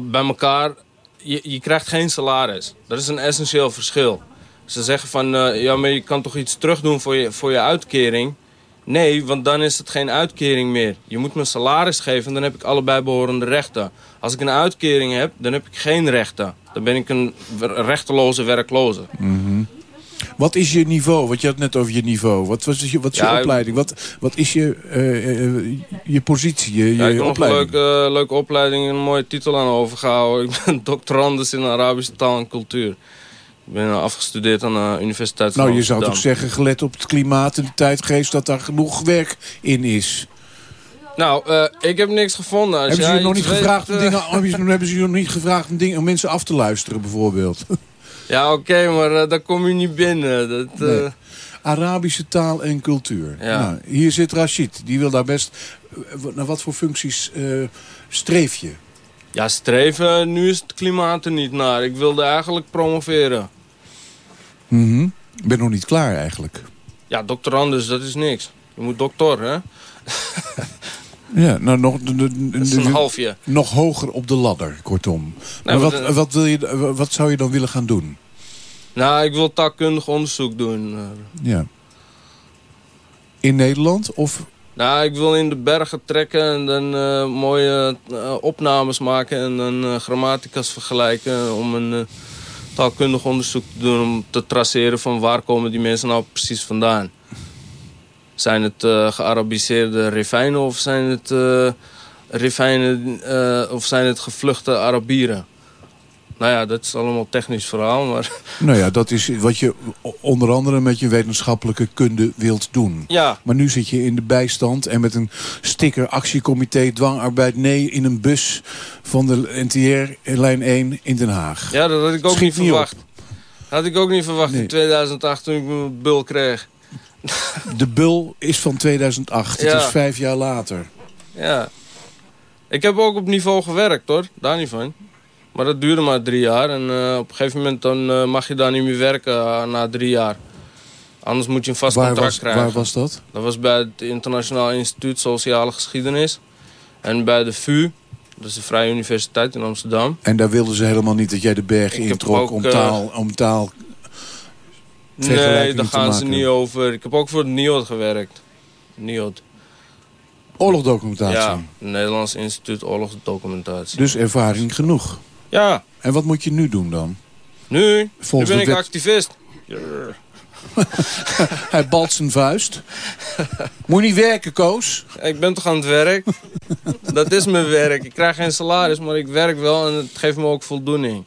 bij elkaar, je, je krijgt geen salaris. Dat is een essentieel verschil. Ze zeggen van, uh, ja, maar je kan toch iets terugdoen voor je, voor je uitkering? Nee, want dan is het geen uitkering meer. Je moet me salaris geven en dan heb ik allebei behorende rechten. Als ik een uitkering heb, dan heb ik geen rechten. Dan ben ik een rechteloze werkloze. Mm -hmm. Wat is je niveau? Wat je had net over je niveau. Wat, is je, wat is ja, je opleiding? Wat, wat is je, uh, uh, je positie, je, ja, ik heb nog een leuke, uh, leuke opleiding en een mooie titel aan overgehouden. [LAUGHS] Ik ben doctorandus in Arabische taal en cultuur. Ik ben afgestudeerd aan de Universiteit van Nou, je Amsterdam. zou toch zeggen, gelet op het klimaat en de tijdgeest... dat daar genoeg werk in is. Nou, uh, ik heb niks gevonden. Als hebben, ze je nog niet weet, gevraagd om uh... dingen, [LAUGHS] hebben ze je nog niet gevraagd om, dingen, om mensen af te luisteren, bijvoorbeeld? [LAUGHS] Ja, oké, okay, maar uh, daar kom je niet binnen. Dat, nee. Arabische taal en cultuur. Ja. Nou, hier zit Rashid. Die wil daar best... Naar wat voor functies streef je? Ja, streven. Nu is het klimaat er niet naar. Ik wilde eigenlijk promoveren. Mm -hmm. Ik ben nog niet klaar eigenlijk. Ja, doctorandus, dat is niks. Je moet dokter, hè? [LAUGHS] Ja, nou nog... De, de, dat is een halfje. Nog hoger op de ladder, kortom. Nee, maar wat, wat, wil je, wat zou je dan willen gaan doen? Nou, ik wil taalkundig onderzoek doen. Ja. In Nederland of... Nou, ik wil in de bergen trekken en dan uh, mooie uh, opnames maken... en dan uh, grammatica's vergelijken om een taalkundig onderzoek te doen... om te traceren van waar komen die mensen nou precies vandaan. Zijn het uh, gearabiseerde refijnen of zijn het, uh, refijnen, uh, of zijn het gevluchte Arabieren? Nou ja, dat is allemaal technisch verhaal, maar... [LAUGHS] Nou ja, dat is wat je onder andere met je wetenschappelijke kunde wilt doen. Ja. Maar nu zit je in de bijstand en met een sticker actiecomité dwangarbeid nee in een bus van de NTR lijn 1 in Den Haag. Ja, dat had ik ook Schiet niet verwacht. Niet had ik ook niet verwacht nee. in 2008 toen ik mijn bul kreeg. De bul is van 2008. Ja. Het is vijf jaar later. Ja. Ik heb ook op niveau gewerkt hoor. Daar niet van. Maar dat duurde maar drie jaar. En uh, op een gegeven moment dan, uh, mag je daar niet meer werken uh, na drie jaar. Anders moet je een vast waar contract was, krijgen. Waar was dat? Dat was bij het Internationaal Instituut Sociale Geschiedenis. En bij de VU. Dat is de Vrije Universiteit in Amsterdam. En daar wilden ze helemaal niet dat jij de berg introk om taal... Om taal Nee, daar gaan ze niet over. Ik heb ook voor het NIOD gewerkt. NIOD. Oorlogsdocumentatie? Ja, Nederlands Instituut Oorlogsdocumentatie. Dus ervaring genoeg? Ja. En wat moet je nu doen dan? Nu? Volgens nu ben ik wet... activist. [LAUGHS] Hij balt zijn vuist. Moet je niet werken, Koos? Ik ben toch aan het werk? [LAUGHS] Dat is mijn werk. Ik krijg geen salaris, maar ik werk wel en het geeft me ook voldoening.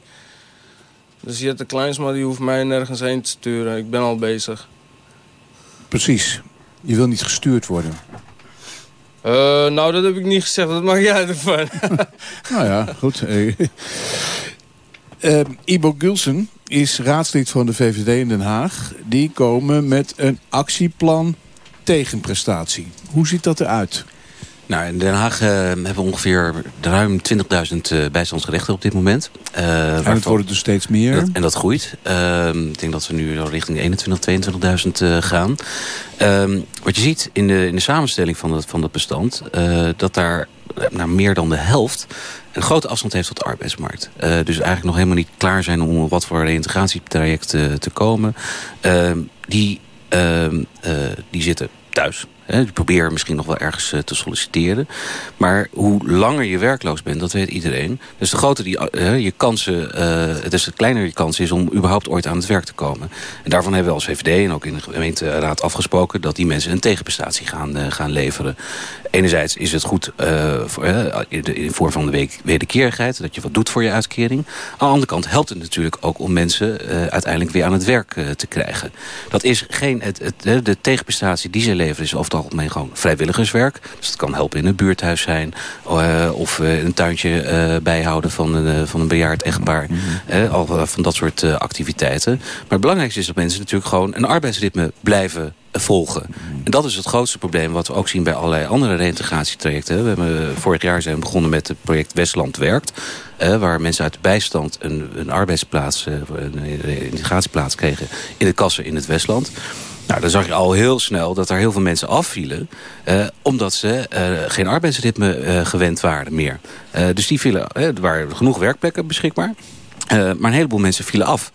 Dus Jette Kleinsma die hoeft mij nergens heen te sturen. Ik ben al bezig. Precies. Je wil niet gestuurd worden. Uh, nou, dat heb ik niet gezegd. Wat mag jij ervan? [LAUGHS] nou ja, goed. uh, Ibo Gulsen is raadslid van de VVD in Den Haag. Die komen met een actieplan tegen prestatie. Hoe ziet dat eruit? Nou, in Den Haag uh, hebben we ongeveer ruim 20.000 uh, bijstandsgerechten op dit moment. Uh, en het worden er steeds meer. Dat, en dat groeit. Uh, ik denk dat we nu richting 21, 22.000 uh, gaan. Ehm, wat je ziet in de, in de samenstelling van het, van bestand... Dat daar nou, meer dan de helft een grote afstand heeft tot de arbeidsmarkt. Uh, dus eigenlijk nog helemaal niet klaar zijn om wat voor reïntegratietraject uh, te komen. Uh, die ehm, die zitten thuis. Je probeert misschien nog wel ergens te solliciteren. Maar hoe langer je werkloos bent, dat weet iedereen. Dus de groter die, je kansen, het is de kleiner je kans is om überhaupt ooit aan het werk te komen. En daarvan hebben we als VVD en ook in de gemeenteraad afgesproken... dat die mensen een tegenprestatie gaan, gaan leveren. Enerzijds is het goed in vorm van de week, wederkerigheid... dat je wat doet voor je uitkering. Aan de andere kant helpt het natuurlijk ook om mensen uiteindelijk weer aan het werk te krijgen. Dat is geen, het, het, de tegenprestatie die ze leveren is het algemeen gewoon vrijwilligerswerk. Dus het kan helpen in een buurthuis zijn. Uh, of uh, een tuintje uh, bijhouden van een, van een bejaard echtpaar. Mm al van dat soort activiteiten. Maar het belangrijkste is dat mensen natuurlijk gewoon een arbeidsritme blijven volgen. En dat is het grootste probleem wat we ook zien bij allerlei andere reïntegratietrajecten. We hebben, vorig jaar zijn we begonnen met het project Westland Werkt. Eh, waar mensen uit de bijstand een, een arbeidsplaats, een integratieplaats kregen in de kassen in het Westland. Nou, dan zag je al heel snel dat er heel veel mensen afvielen... Uh, omdat ze uh, geen arbeidsritme uh, gewend waren meer. dus die vielen, er waren genoeg werkplekken beschikbaar. maar een heleboel mensen vielen af.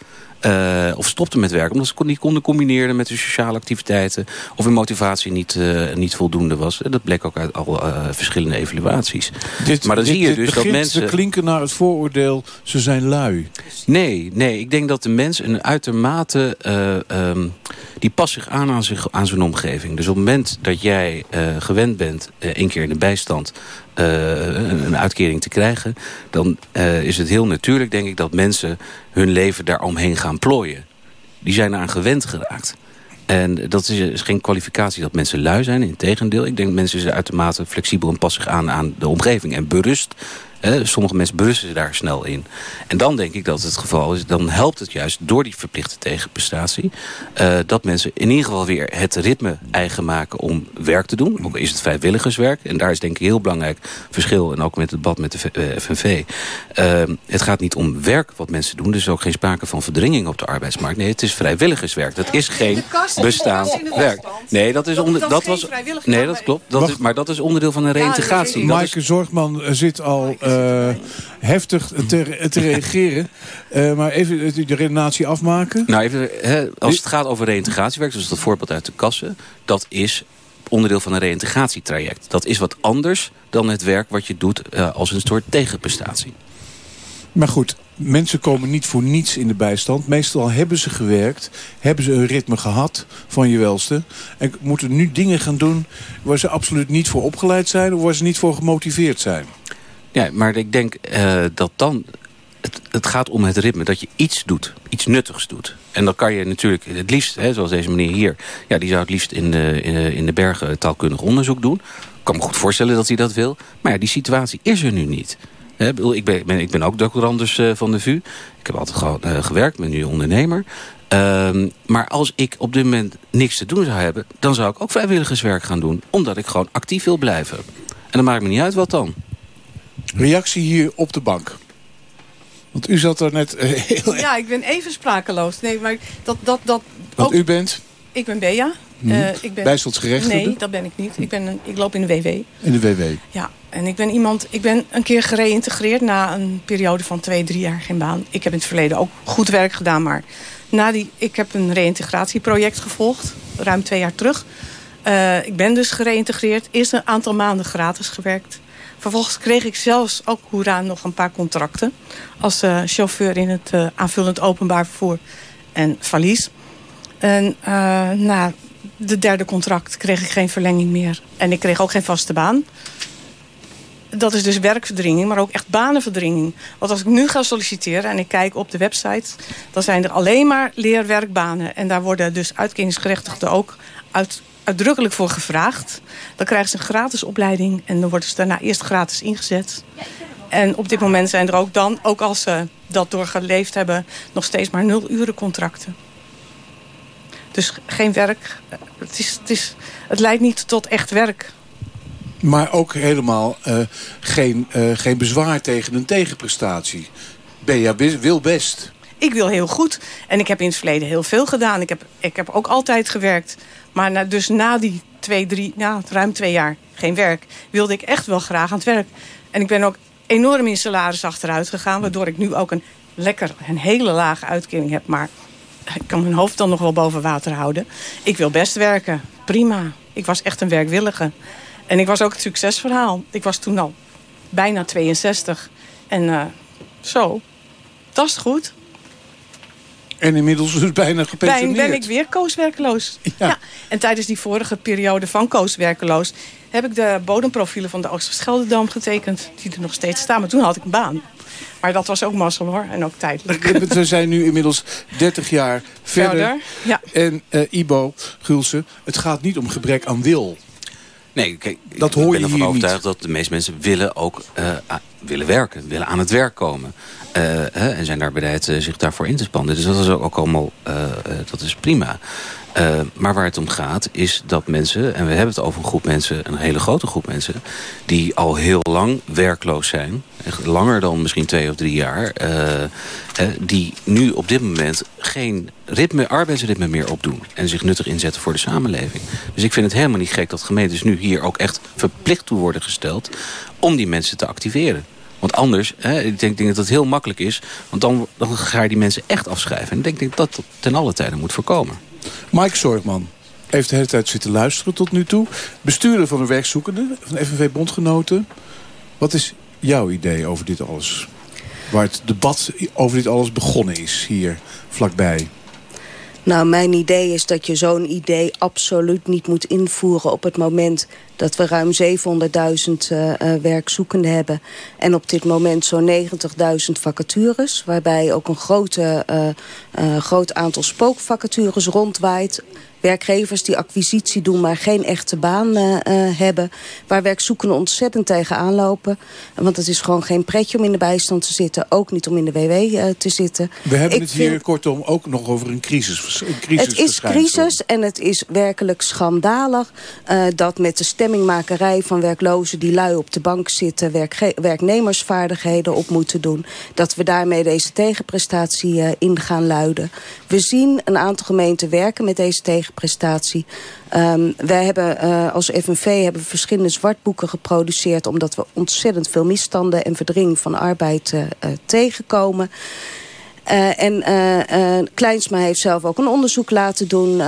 Uh, of stopten met werken omdat ze niet konden combineren met de sociale activiteiten. Of hun motivatie niet, uh, niet voldoende was. Dat bleek ook uit al uh, verschillende evaluaties. Dit, maar dan dit, zie je dus dat mensen... te klinken naar het vooroordeel, ze zijn lui. Nee, nee, ik denk dat de mens een uitermate... Um, die past zich aan aan, zich, aan zijn omgeving. Dus op het moment dat jij gewend bent, één keer in de bijstand... Uh, een uitkering te krijgen... dan uh, is het heel natuurlijk, denk ik, dat mensen hun leven daaromheen gaan plooien. Die zijn eraan gewend geraakt. En dat is, geen kwalificatie dat mensen lui zijn. Integendeel, ik denk dat mensen zijn uitermate flexibel... en passen zich aan aan de omgeving. En berust sommige mensen berusten daar snel in. En dan denk ik dat het geval is, dan helpt het juist door die verplichte tegenprestatie... Uh, dat mensen in ieder geval weer het ritme eigen maken om werk te doen. Ook is het vrijwilligerswerk. En daar is denk ik een heel belangrijk verschil. En ook met het debat met de FNV. Uh, het gaat niet om werk wat mensen doen. Er is ook geen sprake van verdringing op de arbeidsmarkt. Nee, het is vrijwilligerswerk. Dat is geen bestaand werk. Nee, dat is onder, dat was. Nee, dat klopt. Dat is, maar dat is onderdeel van een reïntegratie. Maaike Zorgman zit al uh, heftig te, te reageren. Uh, maar even de redenatie afmaken. Nou, even, als het gaat over reïntegratiewerk, zoals dat voorbeeld uit de kassen... dat is onderdeel van een reïntegratietraject. Dat is wat anders dan het werk wat je doet uh, als een soort tegenprestatie. Maar goed, mensen komen niet voor niets in de bijstand. Meestal hebben ze gewerkt, hebben ze een ritme gehad van je welste. En moeten nu dingen gaan doen waar ze absoluut niet voor opgeleid zijn... of waar ze niet voor gemotiveerd zijn. Ja, maar ik denk uh, dat dan... Het, het, gaat om het ritme, dat je iets doet. Iets nuttigs doet. En dan kan je natuurlijk het liefst, hè, zoals deze meneer hier... Ja, die zou het liefst in de, in de, bergen taalkundig onderzoek doen. Ik kan me goed voorstellen dat hij dat wil. Maar ja, die situatie is er nu niet. Ik ben, ik ben ook doctorandus uh, van de VU. Ik heb altijd gewoon, uh, gewerkt, ben nu ondernemer. Um, maar als ik op dit moment niks te doen zou hebben... dan zou ik ook vrijwilligerswerk gaan doen. Omdat ik gewoon actief wil blijven. En dan maakt me niet uit wat dan. Reactie hier op de bank. Want u zat er net uh, [LAUGHS] heel... Ja, ik ben even sprakeloos. Nee, maar dat... dat, dat Want ook... u bent? Ik ben Bea. Hmm. Uh, ik ben... Bijstandsgerechtigde? Nee, dat ben ik niet. Ik, ben een, ik loop in de WW. In de WW? Ja, en ik ben iemand... Ik ben een keer gereïntegreerd na een periode van twee, drie jaar geen baan. Ik heb in het verleden ook goed werk gedaan, maar... Na die, ik heb een reïntegratieproject gevolgd, ruim twee jaar terug. Uh, ik ben dus gereïntegreerd. Eerst een aantal maanden gratis gewerkt. Vervolgens kreeg ik zelfs ook hoera nog een paar contracten. Als uh, chauffeur in het uh, aanvullend openbaar vervoer en valies. En uh, na de derde contract kreeg ik geen verlenging meer. En ik kreeg ook geen vaste baan. Dat is dus werkverdringing, maar ook echt banenverdringing. Want als ik nu ga solliciteren en ik kijk op de website... dan zijn er alleen maar leerwerkbanen. En daar worden dus uitkeringsgerechtigden ook uit uitdrukkelijk voor gevraagd. Dan krijgen ze een gratis opleiding en dan worden ze daarna eerst gratis ingezet. En op dit moment zijn er ook dan, ook als ze dat doorgeleefd hebben... nog steeds maar nul uren contracten. Dus geen werk. Het, is, het, is, het leidt niet tot echt werk. Maar ook helemaal uh, geen, uh, geen bezwaar tegen een tegenprestatie. Bea wil best. Ik wil heel goed. En ik heb in het verleden heel veel gedaan. Ik heb, ik heb ook altijd gewerkt. Maar na, dus na die twee, drie, nou, ruim twee jaar geen werk... wilde ik echt wel graag aan het werk. En ik ben ook enorm in salaris achteruit gegaan... waardoor ik nu ook een lekker, een hele lage uitkering heb. Maar ik kan mijn hoofd dan nog wel boven water houden. Ik wil best werken, prima. Ik was echt een werkwillige. En ik was ook het succesverhaal. Ik was toen al bijna 62. En uh, zo, dat is goed. En inmiddels dus bijna gepensioneerd. Ben, ben ik weer kooswerkeloos. [LAUGHS] Ja. ja. En tijdens die vorige periode van kooswerkeloos... heb ik de bodemprofielen van de Oosterscheldedam getekend. Die er nog steeds staan. Maar toen had ik een baan. Maar dat was ook mazzel hoor. En ook tijdelijk. [LAUGHS] We zijn nu inmiddels 30 jaar verder. Ja. En uh, Ibo Gulsen, het gaat niet om gebrek aan wil. Nee, kijk, dat hoor ik ben ervan overtuigd dat de meeste mensen willen ook uh, willen werken. Willen aan het werk komen. Uh, hè, en zijn daar bereid uh, zich daarvoor in te spannen. Dus dat is ook allemaal dat is prima. Uh, maar waar het om gaat is dat mensen, en we hebben het over een groep mensen, een hele grote groep mensen, die al heel lang werkloos zijn, langer dan misschien twee of drie jaar, uh, uh, die nu op dit moment geen ritme, arbeidsritme meer opdoen en zich nuttig inzetten voor de samenleving. Dus ik vind het helemaal niet gek dat gemeentes nu hier ook echt verplicht toe worden gesteld om die mensen te activeren. Want anders, hè, ik denk, denk, dat het heel makkelijk is, want dan, dan ga je die mensen echt afschrijven. En ik denk, denk dat dat ten alle tijden moet voorkomen. Mike Zorgman heeft de hele tijd zitten luisteren tot nu toe. Bestuurder van de werkzoekende, van FNV Bondgenoten. Wat is jouw idee over dit alles? Waar het debat over dit alles begonnen is hier vlakbij. Nou, mijn idee is dat je zo'n idee absoluut niet moet invoeren... op het moment dat we ruim 700.000 uh, uh, werkzoekenden hebben. En op dit moment zo'n 90.000 vacatures. Waarbij ook een grote, uh, groot aantal spookvacatures rondwaait werkgevers die acquisitie doen, maar geen echte baan hebben. Waar werkzoekenden ontzettend tegen aanlopen. Want het is gewoon geen pretje om in de bijstand te zitten. Ook niet om in de WW te zitten. We hebben Ik het hier kortom ook nog over een crisis. Een crisis het is crisis en het is werkelijk schandalig... Dat met de stemmingmakerij van werklozen die lui op de bank zitten... werknemersvaardigheden op moeten doen. Dat we daarmee deze tegenprestatie in gaan luiden. We zien een aantal gemeenten werken met deze tegenprestatie prestatie. Um, wij hebben uh, als FNV hebben verschillende zwartboeken geproduceerd... omdat we ontzettend veel misstanden en verdringing van arbeid uh, tegenkomen. Uh, en uh, uh, Kleinsma heeft zelf ook een onderzoek laten doen.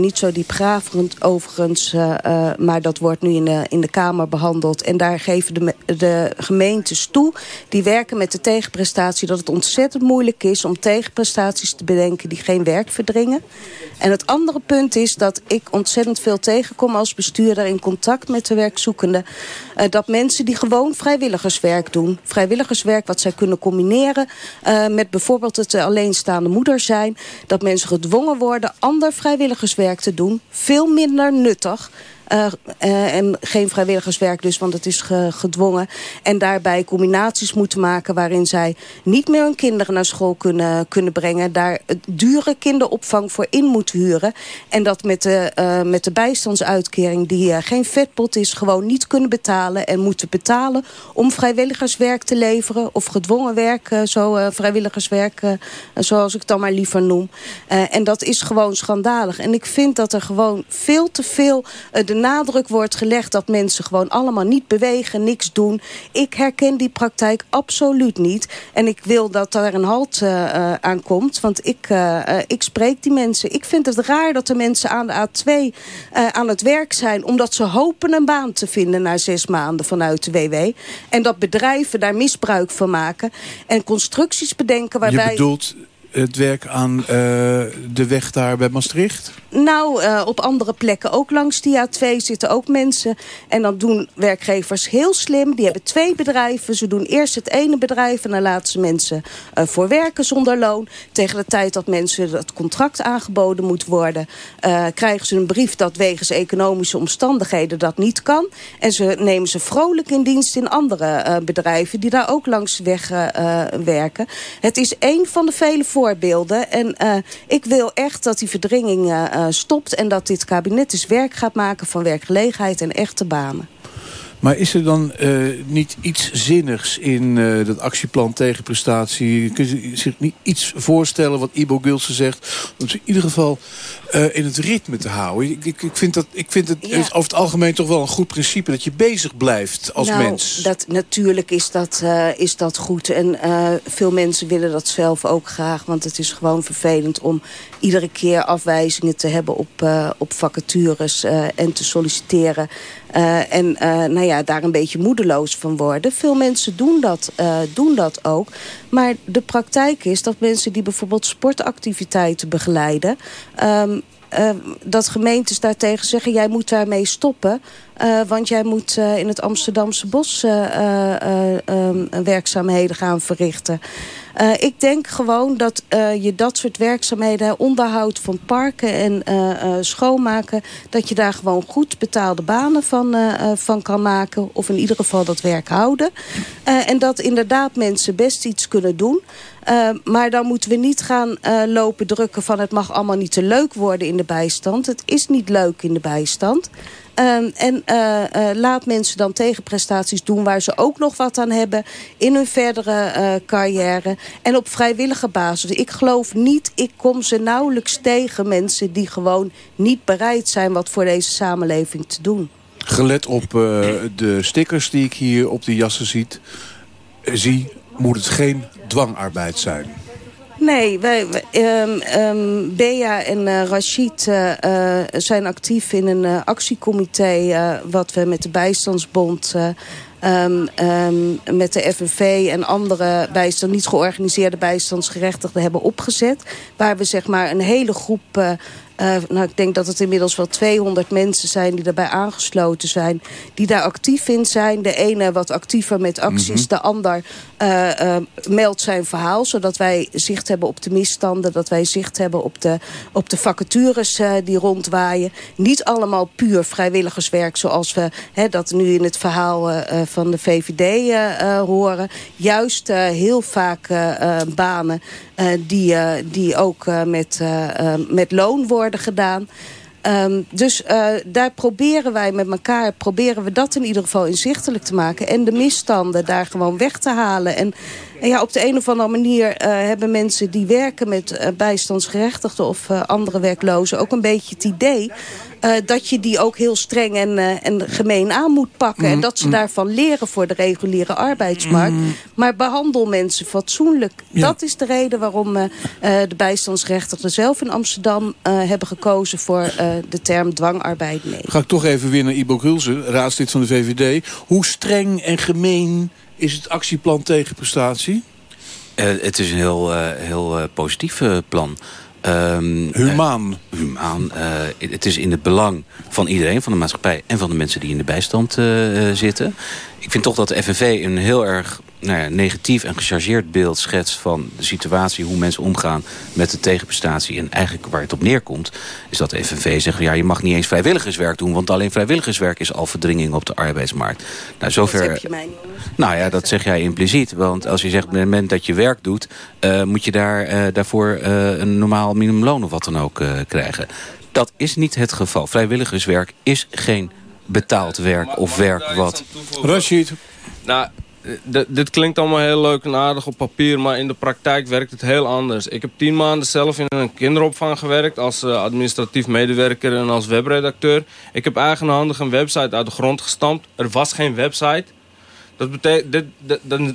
niet zo diepgravend overigens, maar dat wordt nu in de, in de Kamer behandeld. En daar geven de, de gemeentes toe, die werken met de tegenprestatie... dat het ontzettend moeilijk is om tegenprestaties te bedenken die geen werk verdringen. En het andere punt is dat ik ontzettend veel tegenkom als bestuurder... in contact met de werkzoekenden. dat mensen die gewoon vrijwilligerswerk doen. Vrijwilligerswerk wat zij kunnen combineren met bijvoorbeeld het alleenstaande moeder zijn. Dat mensen gedwongen worden ander vrijwilligerswerk te doen. Veel minder nuttig. Uh, uh, en geen vrijwilligerswerk dus, want het is ge gedwongen. En daarbij combinaties moeten maken waarin zij niet meer hun kinderen naar school kunnen, kunnen brengen. Daar dure kinderopvang voor in moeten huren. En dat met de, uh, met de bijstandsuitkering, die geen vetpot is, gewoon niet kunnen betalen. En moeten betalen om vrijwilligerswerk te leveren. Of gedwongen werk, zo vrijwilligerswerk, zoals ik het dan maar liever noem. en dat is gewoon schandalig. En ik vind dat er gewoon veel te veel de nadruk wordt gelegd dat mensen gewoon allemaal niet bewegen, niks doen. Ik herken die praktijk absoluut niet. En ik wil dat daar een halt uh, aan komt. Want ik, uh, ik spreek die mensen. Ik vind het raar dat de mensen aan de A2 aan het werk zijn... omdat ze hopen een baan te vinden na zes maanden vanuit de WW. En dat bedrijven daar misbruik van maken. En constructies bedenken waarbij... Je bedoelt het werk aan uh, de weg daar bij Maastricht? Nou, uh, op andere plekken ook langs die A2 zitten ook mensen. En dan doen werkgevers heel slim. Die hebben twee bedrijven. Ze doen eerst het ene bedrijf en dan laten ze mensen uh, voor werken zonder loon. Tegen de tijd dat mensen het contract aangeboden moet worden... krijgen ze een brief dat wegens economische omstandigheden dat niet kan. En ze nemen ze vrolijk in dienst in andere bedrijven... die daar ook langs weg werken. Het is één van de vele voorbeelden En uh, ik wil echt dat die verdringing uh, stopt... en dat dit kabinet dus werk gaat maken van werkgelegenheid en echte banen. Maar is er dan niet iets zinnigs in dat actieplan tegen prestatie? Kun je zich niet iets voorstellen wat Ibo Gilsen zegt? Om in ieder geval uh, in het ritme te houden. Ik, ik, ik vind, dat, ik vind het ja. over het algemeen toch wel een goed principe... dat je bezig blijft als nou, mens. Dat, natuurlijk is dat, is dat goed. En veel mensen willen dat zelf ook graag. Want het is gewoon vervelend om iedere keer afwijzingen te hebben op, op vacatures en te solliciteren. En nou ja, daar een beetje moedeloos van worden. Veel mensen doen dat, doen dat ook. Maar de praktijk is dat mensen die bijvoorbeeld sportactiviteiten begeleiden... Um, uh, dat gemeentes daartegen zeggen... jij moet daarmee stoppen, uh, want jij moet uh, in het Amsterdamse bos um, werkzaamheden gaan verrichten. Ik denk gewoon dat je dat soort werkzaamheden, onderhoud van parken en schoonmaken, dat je daar gewoon goed betaalde banen van, van kan maken. Of in ieder geval dat werk houden. en dat inderdaad mensen best iets kunnen doen. Uh, maar dan moeten we niet gaan uh, lopen drukken van het mag allemaal niet te leuk worden in de bijstand. Het is niet leuk in de bijstand. Uh, en laat mensen dan tegenprestaties doen waar ze ook nog wat aan hebben in hun verdere carrière. En op vrijwillige basis. Ik geloof niet, ik kom ze nauwelijks tegen mensen die gewoon niet bereid zijn wat voor deze samenleving te doen. Gelet op de stickers die ik hier op de jassen ziet, zie, moet het geen dwangarbeid zijn. Nee, wij, um, Bea en uh, Rachid uh, uh, zijn actief in een actiecomité... wat we met de Bijstandsbond... Um, met de FNV en andere bijstand, niet georganiseerde bijstandsgerechtigden hebben opgezet. Waar we zeg maar een hele groep uh, uh, nou, ik denk dat het inmiddels wel 200 mensen zijn die daarbij aangesloten zijn. Die daar actief in zijn. De ene wat actiever met acties. Mm -hmm. De ander uh, uh, meldt zijn verhaal. Zodat wij zicht hebben op de misstanden. Dat wij zicht hebben op de, op de vacatures die rondwaaien. Niet allemaal puur vrijwilligerswerk zoals we hè, dat nu in het verhaal van de VVD horen. Juist heel vaak banen die, die ook met, met loon worden gedaan. Um, dus daar proberen wij met elkaar, proberen we dat in ieder geval inzichtelijk te maken. En de misstanden daar gewoon weg te halen. En, en ja, op de een of andere manier uh, hebben mensen die werken met uh, bijstandsgerechtigden of andere werklozen ook een beetje het idee dat je die ook heel streng en, en gemeen aan moet pakken. Mm, en dat ze mm. daarvan leren voor de reguliere arbeidsmarkt. Mm. Maar behandel mensen fatsoenlijk. Ja. Dat is de reden waarom de bijstandsrechter zelf in Amsterdam hebben gekozen voor de term dwangarbeid. Nee. Ga ik toch even weer naar Ibo Gulsen, raadslid van de VVD. Hoe streng en gemeen is het actieplan tegen prestatie? het is een heel, heel positief plan. Um, humaan. Humaan. Het is in het belang van iedereen, van de maatschappij... en van de mensen die in de bijstand zitten. Ik vind toch dat de FNV een heel erg nou ja, negatief en gechargeerd beeld schetst... van de situatie, hoe mensen omgaan met de tegenprestatie. En eigenlijk waar het op neerkomt, is dat de FNV zegt... ja, je mag niet eens vrijwilligerswerk doen... want alleen vrijwilligerswerk is al verdringing op de arbeidsmarkt. Nou, zover... Dat zeg je mij niet. Nou ja, dat zeg jij impliciet. Want als je zegt, op het moment dat je werk doet... Uh, moet je daar, uh, daarvoor uh, een normaal minimumloon of wat dan ook krijgen. Dat is niet het geval. Vrijwilligerswerk is geen betaald werk of werk wat... Rashid. Nou, dit klinkt allemaal heel leuk en aardig op papier, maar in de praktijk werkt het heel anders. Ik heb tien maanden zelf in een kinderopvang gewerkt als uh, administratief medewerker en als webredacteur. Ik heb eigenhandig een website uit de grond gestampt. Er was geen website. Dat betekent, dit,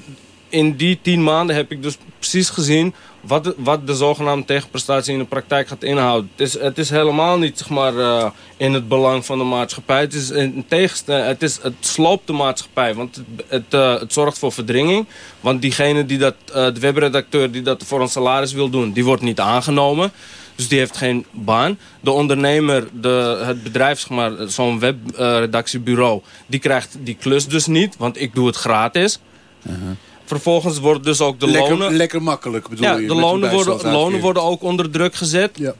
in die tien maanden heb ik dus precies gezien wat wat de zogenaamde tegenprestatie in de praktijk gaat inhouden. Het is, het is helemaal niet zeg maar, uh, in het belang van de maatschappij. Het, is in tegenstelling, het, is, het sloopt de maatschappij, want het, het, het zorgt voor verdringing. Want diegene die dat, de webredacteur die dat voor een salaris wil doen, die wordt niet aangenomen. Dus die heeft geen baan. De ondernemer, de, het bedrijf, zeg maar, zo'n webredactiebureau, die krijgt die klus dus niet, want ik doe het gratis. -huh. Vervolgens worden dus ook de lekker, lonen... Lekker makkelijk bedoel ja, je? de lonen, worden, lonen worden ook onder druk gezet. Ja.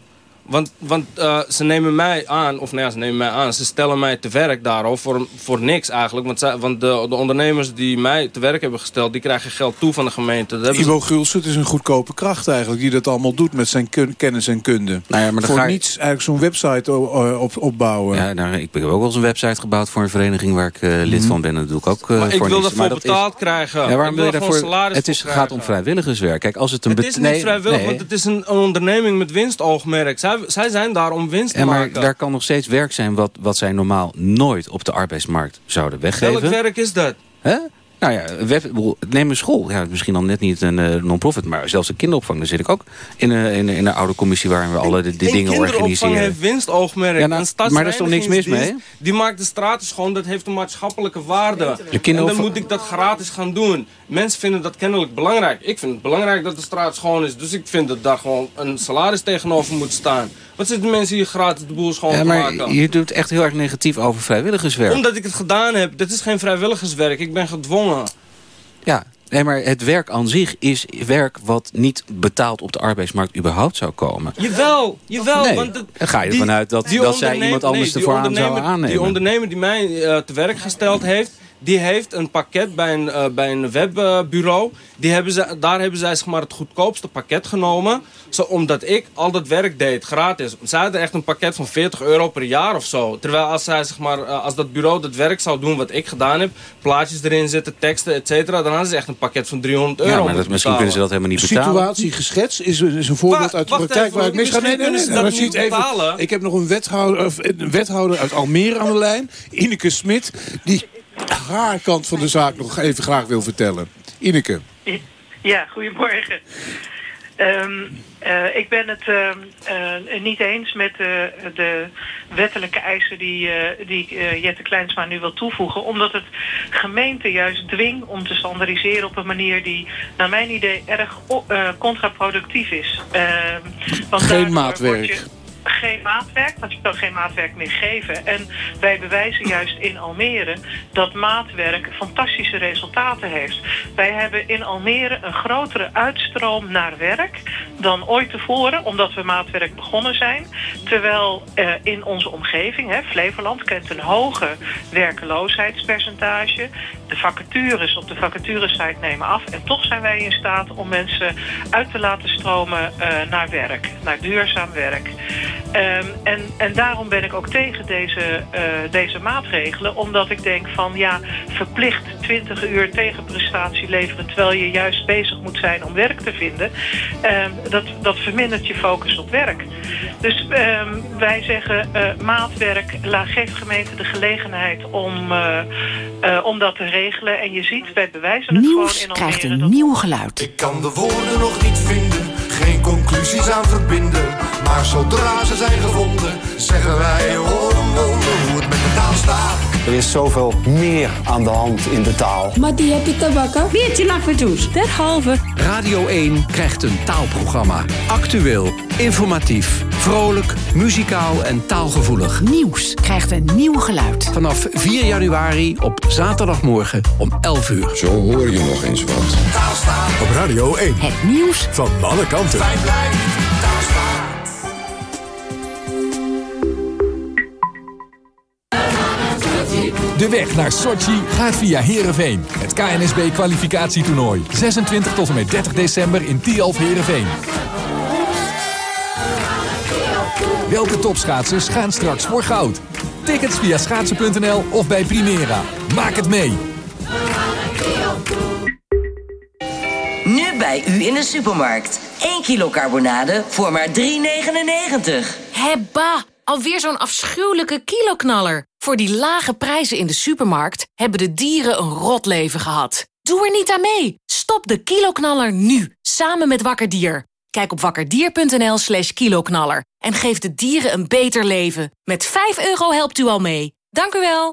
Want, want uh, ze nemen mij aan, of nou ja, ze nemen mij aan, ze stellen mij te werk daarop voor, voor niks eigenlijk. Want, zij, want de, de ondernemers die mij te werk hebben gesteld, die krijgen geld toe van de gemeente. Dat Ivo ze... Gulsen is een goedkope kracht eigenlijk, die dat allemaal doet met zijn kennis en kunde. Nou ja, maar voor ga... niets eigenlijk zo'n website op, opbouwen. Ja, nou, ik heb ook wel eens een website gebouwd voor een vereniging waar ik uh, lid mm -hmm. van ben. Dat doe ik ook uh, maar voor ik wil niks. daarvoor betaald is... krijgen. Ja, waarom wil je daarvoor? Het is, gaat om vrijwilligerswerk. Kijk, als het een het is niet nee, vrijwillig, nee. want het is een, een onderneming met winstoogmerk. Zij, zij zijn daar om winst te ja, maar maken. daar kan nog steeds werk zijn wat, wat zij normaal nooit op de arbeidsmarkt zouden weggeven. Welk werk is dat? Hè? Nou ja, web, neem een school. Ja, misschien dan net niet een uh, non-profit, maar zelfs een kinderopvang. Daar zit ik ook in een, in, in een oude commissie waar we alle die dingen organiseren. kinderopvang heeft winstoogmerk. Ja, nou, maar daar is toch niks mis mee? Die maakt de straten schoon, dat heeft een maatschappelijke waarde. De en dan moet ik dat gratis gaan doen. Mensen vinden dat kennelijk belangrijk. Ik vind het belangrijk dat de straat schoon is. Dus ik vind dat daar gewoon een salaris tegenover moet staan. Wat zitten mensen hier gratis de boel schoon ja, maar maken? Je doet echt heel erg negatief over vrijwilligerswerk. Omdat ik het gedaan heb. Dit is geen vrijwilligerswerk. Ik ben gedwongen. Ja, nee, maar het werk aan zich is werk wat niet betaald op de arbeidsmarkt überhaupt zou komen. Jawel, jawel. Nee, want ga je ervan uit dat, dat zij iemand anders nee, ervoor aan zou aannemen. Die ondernemer die mij uh, te werk gesteld heeft... die heeft een pakket bij een, uh, bij een webbureau. Die hebben ze, daar hebben zij zeg maar, het goedkoopste pakket genomen. Zo, omdat ik al dat werk deed, gratis. Zij hadden echt een pakket van 40 euro per jaar of zo. Terwijl als, zij, zeg maar, uh, als dat bureau dat werk zou doen wat ik gedaan heb... plaatjes erin zetten, teksten, et cetera... dan hadden ze echt een pakket van 300 euro Ja, maar dat, misschien kunnen ze dat helemaal niet betalen. Situatie geschetst is, is een voorbeeld uit de praktijk even, waar ik misga. Nee, nee, nee. nee, nee niet even, ik heb nog een wethouder, een wethouder uit Almere aan de lijn. Ineke Smit. Die haar kant van de zaak nog even graag wil vertellen. Ineke. Ja, goedemorgen. Um, uh, ik ben het uh, uh, niet eens met de wettelijke eisen die, die Jette Kleinsma nu wil toevoegen. Omdat het gemeente juist dwingt om te standaardiseren op een manier die naar mijn idee erg contraproductief is. Ehm, want Geen maatwerk geen maatwerk, want je kan geen maatwerk meer geven. En wij bewijzen juist in Almere dat maatwerk fantastische resultaten heeft. Wij hebben in Almere een grotere uitstroom naar werk dan ooit tevoren, omdat we maatwerk begonnen zijn. Terwijl uh, in onze omgeving, hè, Flevoland kent een hoge werkeloosheidspercentage. De vacatures op de vacaturesite nemen af. En toch zijn wij in staat om mensen uit te laten stromen uh, naar werk, naar duurzaam werk. Um, en, en daarom ben ik ook tegen deze, uh, deze maatregelen. Omdat ik denk van ja, verplicht 20 uur tegenprestatie leveren... terwijl je juist bezig moet zijn om werk te vinden. Um, dat, dat vermindert je focus op werk. Dus um, wij zeggen uh, maatwerk, geef gemeente de gelegenheid om, uh, om dat te regelen. En je ziet, wij bewijzen het Nieuws gewoon in krijgt Almere een nieuw geluid. Ik kan de woorden nog niet vinden, geen conclusies aan verbinden. Maar zodra ze zijn gevonden, zeggen wij hoor een wonder taal staat. Er is zoveel meer aan de hand in de taal. Maar die heb je te bakken. Beetje lakvertoes. Derhalve. Radio 1 krijgt een taalprogramma. Actueel, informatief, vrolijk, muzikaal en taalgevoelig. Nieuws krijgt een nieuw geluid. Vanaf 4 januari op zaterdagmorgen om 11 uur. Zo hoor je nog eens wat. Op Radio 1. Het nieuws van alle kanten. De weg naar Sochi gaat via Heerenveen. Het KNSB-kwalificatietoernooi. 26 tot en met 30 december in Tialf Heerenveen. Welke topschaatsers gaan straks voor goud? Tickets via schaatsen.nl of bij Primera. Maak het mee! Nu bij u in de supermarkt. 1 kilo carbonade voor maar 3,99. Hebba! Alweer zo'n afschuwelijke kiloknaller. Voor die lage prijzen in de supermarkt hebben de dieren een rot leven gehad. Doe er niet aan mee. Stop de kiloknaller nu, samen met Wakker Dier. Kijk op wakkerdier.nl slash kiloknaller en geef de dieren een beter leven. Met 5 euro helpt u al mee. Dank u wel.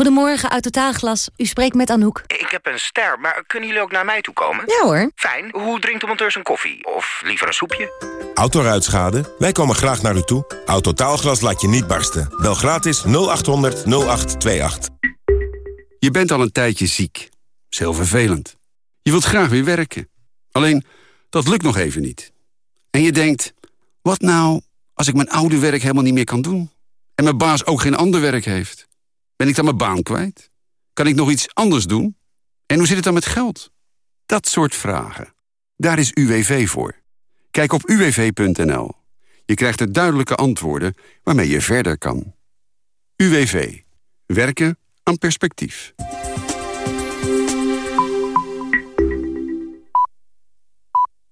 Goedemorgen, uit Totaalglas. U spreekt met Anouk. Ik heb een ster, maar kunnen jullie ook naar mij toe komen? Ja hoor. Fijn. Hoe drinkt de monteur zijn koffie? Of liever een soepje? Autoruitschade? Wij komen graag naar u toe. Autotaalglas laat je niet barsten. Bel gratis 0800 0828. Je bent al een tijdje ziek. Dat is heel vervelend. Je wilt graag weer werken. Alleen, dat lukt nog even niet. En je denkt, wat nou Als ik mijn oude werk helemaal niet meer kan doen? En mijn baas ook geen ander werk heeft? Ben ik dan mijn baan kwijt? Kan ik nog iets anders doen? En hoe zit het dan met geld? Dat soort vragen. Daar is UWV voor. Kijk op uwv.nl. Je krijgt er duidelijke antwoorden waarmee je verder kan. UWV. Werken aan perspectief.